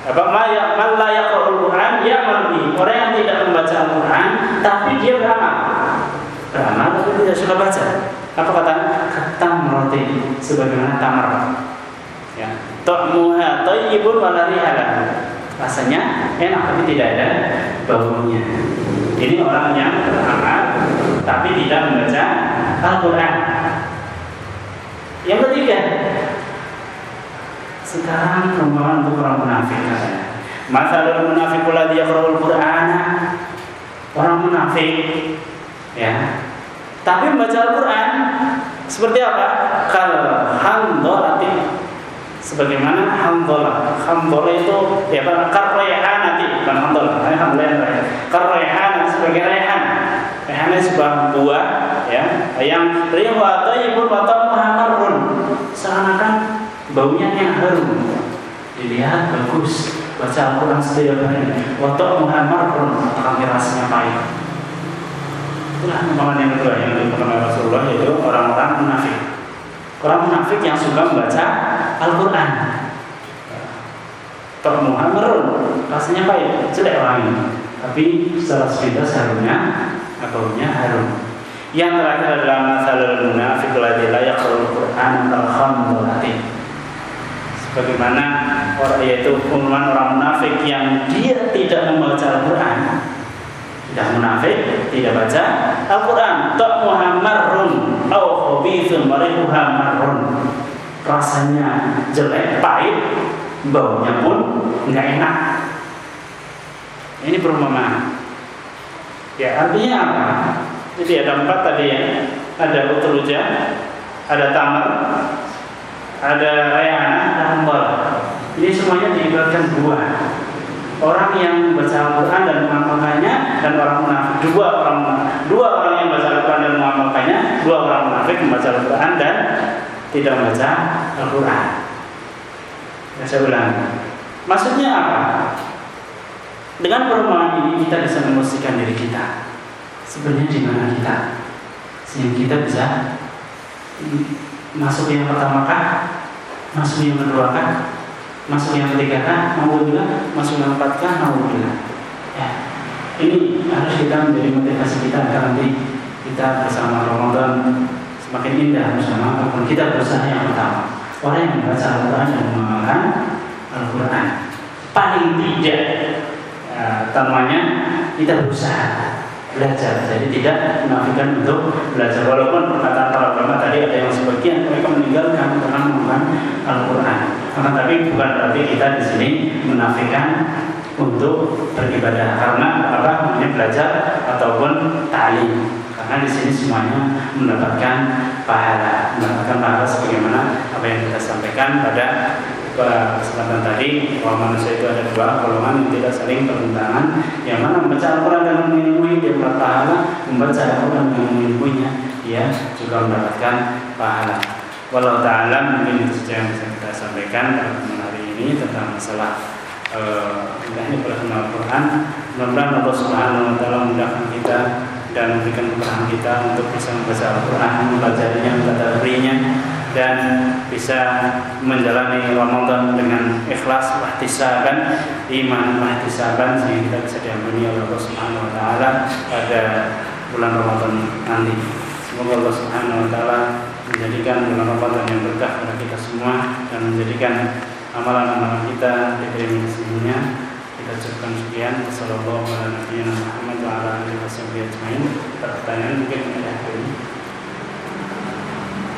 apa maya man la Quran ya bihi. Orang yang tidak membaca Al-Qur'an tapi dia beramal. Beramal tapi tidak suka baca. Apa kata? Kata roti sebagaimana tamar. Ya. Ta'muha thayyibun wa la Rasanya enak tapi tidak ada baunya. Ini orang yang beramal tapi tidak membaca Al-Qur'an. Yang ketiga, sekarang perumpamaan untuk orang munafik katanya. Masalul munafiqul ladzi yaqra'ul Qur'ana. Orang munafik ya. Tapi membaca Al-Qur'an seperti apa? Kal hamdolati sebagaimana hamdolah hamdolah itu ya nanti bukan hamdolah ini hamdolah karrehan sebagai rehan rehan sebuah buah ya yang rihu atau ibu atau muhammadun seakan-akan baunya yang harum dilihat bagus. Baca Al-Quran setiap hari. Waktu Muhammad pun kami rasanya pahit. Itulah kembangan yang kedua yang dilakukan Rasulullah yaitu orang-orang munafik. Orang munafik yang suka membaca Al-Quran. Tok Muhammad rasanya pahit. Jelek orang ini tapi secara sepintas harumnya baunya harum. Yang terakhir adalah masalah munafik ladzi la yaqra'ul Qur'an al-khamdulati Bagaimana orang yaitu umuman orang munafik yang dia tidak membaca Al-Quran. Tidak munafik, tidak baca Al-Quran. Tak muhammarun Au khobithun marihuha marun Rasanya jelek, pahit Baunya pun nggak enak. Ini perumpamaan. Ya artinya apa? Jadi ada empat tadi ya. Ada utruja Ada tamar ada rayana, ada hambal. Ini semuanya diibaratkan dua. Orang yang baca Al-Quran dan mengamalkannya dan orang munafik dua orang dua orang yang baca Al-Quran dan mengamalkannya dua orang munafik membaca Al-Quran dan tidak membaca Al-Quran. Ya, saya ulang. Maksudnya apa? Dengan perumahan ini kita bisa memposisikan diri kita. Sebenarnya di mana kita? Sehingga kita bisa masuk yang pertama kah? Masuk yang kedua kah? Masuk yang ketiga kah? Mau juga masuk yang keempat kah? Mau juga ya. Ini harus kita menjadi motivasi kita agar nanti kita bersama Ramadan semakin indah bersama walaupun kita berusaha yang pertama. Orang yang membaca Al-Quran dan mengamalkan Al-Quran paling tidak ya, tamanya kita berusaha belajar. Jadi tidak menafikan untuk belajar. Walaupun perkataan para ulama tadi ada yang sebagian mereka meninggalkan karena menggunakan Al-Quran. Karena tapi bukan berarti kita di sini menafikan untuk beribadah karena apa namanya belajar ataupun tali karena di sini semuanya mendapatkan pahala mendapatkan pahala sebagaimana apa yang kita sampaikan pada kesempatan tadi bahwa manusia itu ada dua golongan yang tidak saling bertentangan yang mana membaca Al-Quran dan mengilmui dia pahala membaca Al-Quran dan mengilmuinya dia juga mendapatkan pahala. Walau ta'ala mungkin itu saja yang bisa kita sampaikan pada hari ini tentang masalah uh, indahnya Al-Quran. Mudah-mudahan Allah Subhanahu Wa Taala memudahkan kita dan memberikan keberkahan kita untuk bisa membaca Al-Quran, mempelajarinya, mentadaburinya, bisa menjalani Ramadan dengan ikhlas, wahtisaban, iman, wahtisaban sehingga kita bisa diampuni oleh Allah Subhanahu wa taala pada bulan Ramadan nanti. Semoga Allah Subhanahu wa taala menjadikan bulan Ramadan yang berkah pada kita semua dan menjadikan amalan-amalan kita diterima semuanya. Kita ucapkan sekian. Wassalamualaikum warahmatullahi wabarakatuh. Pertanyaan mungkin ada.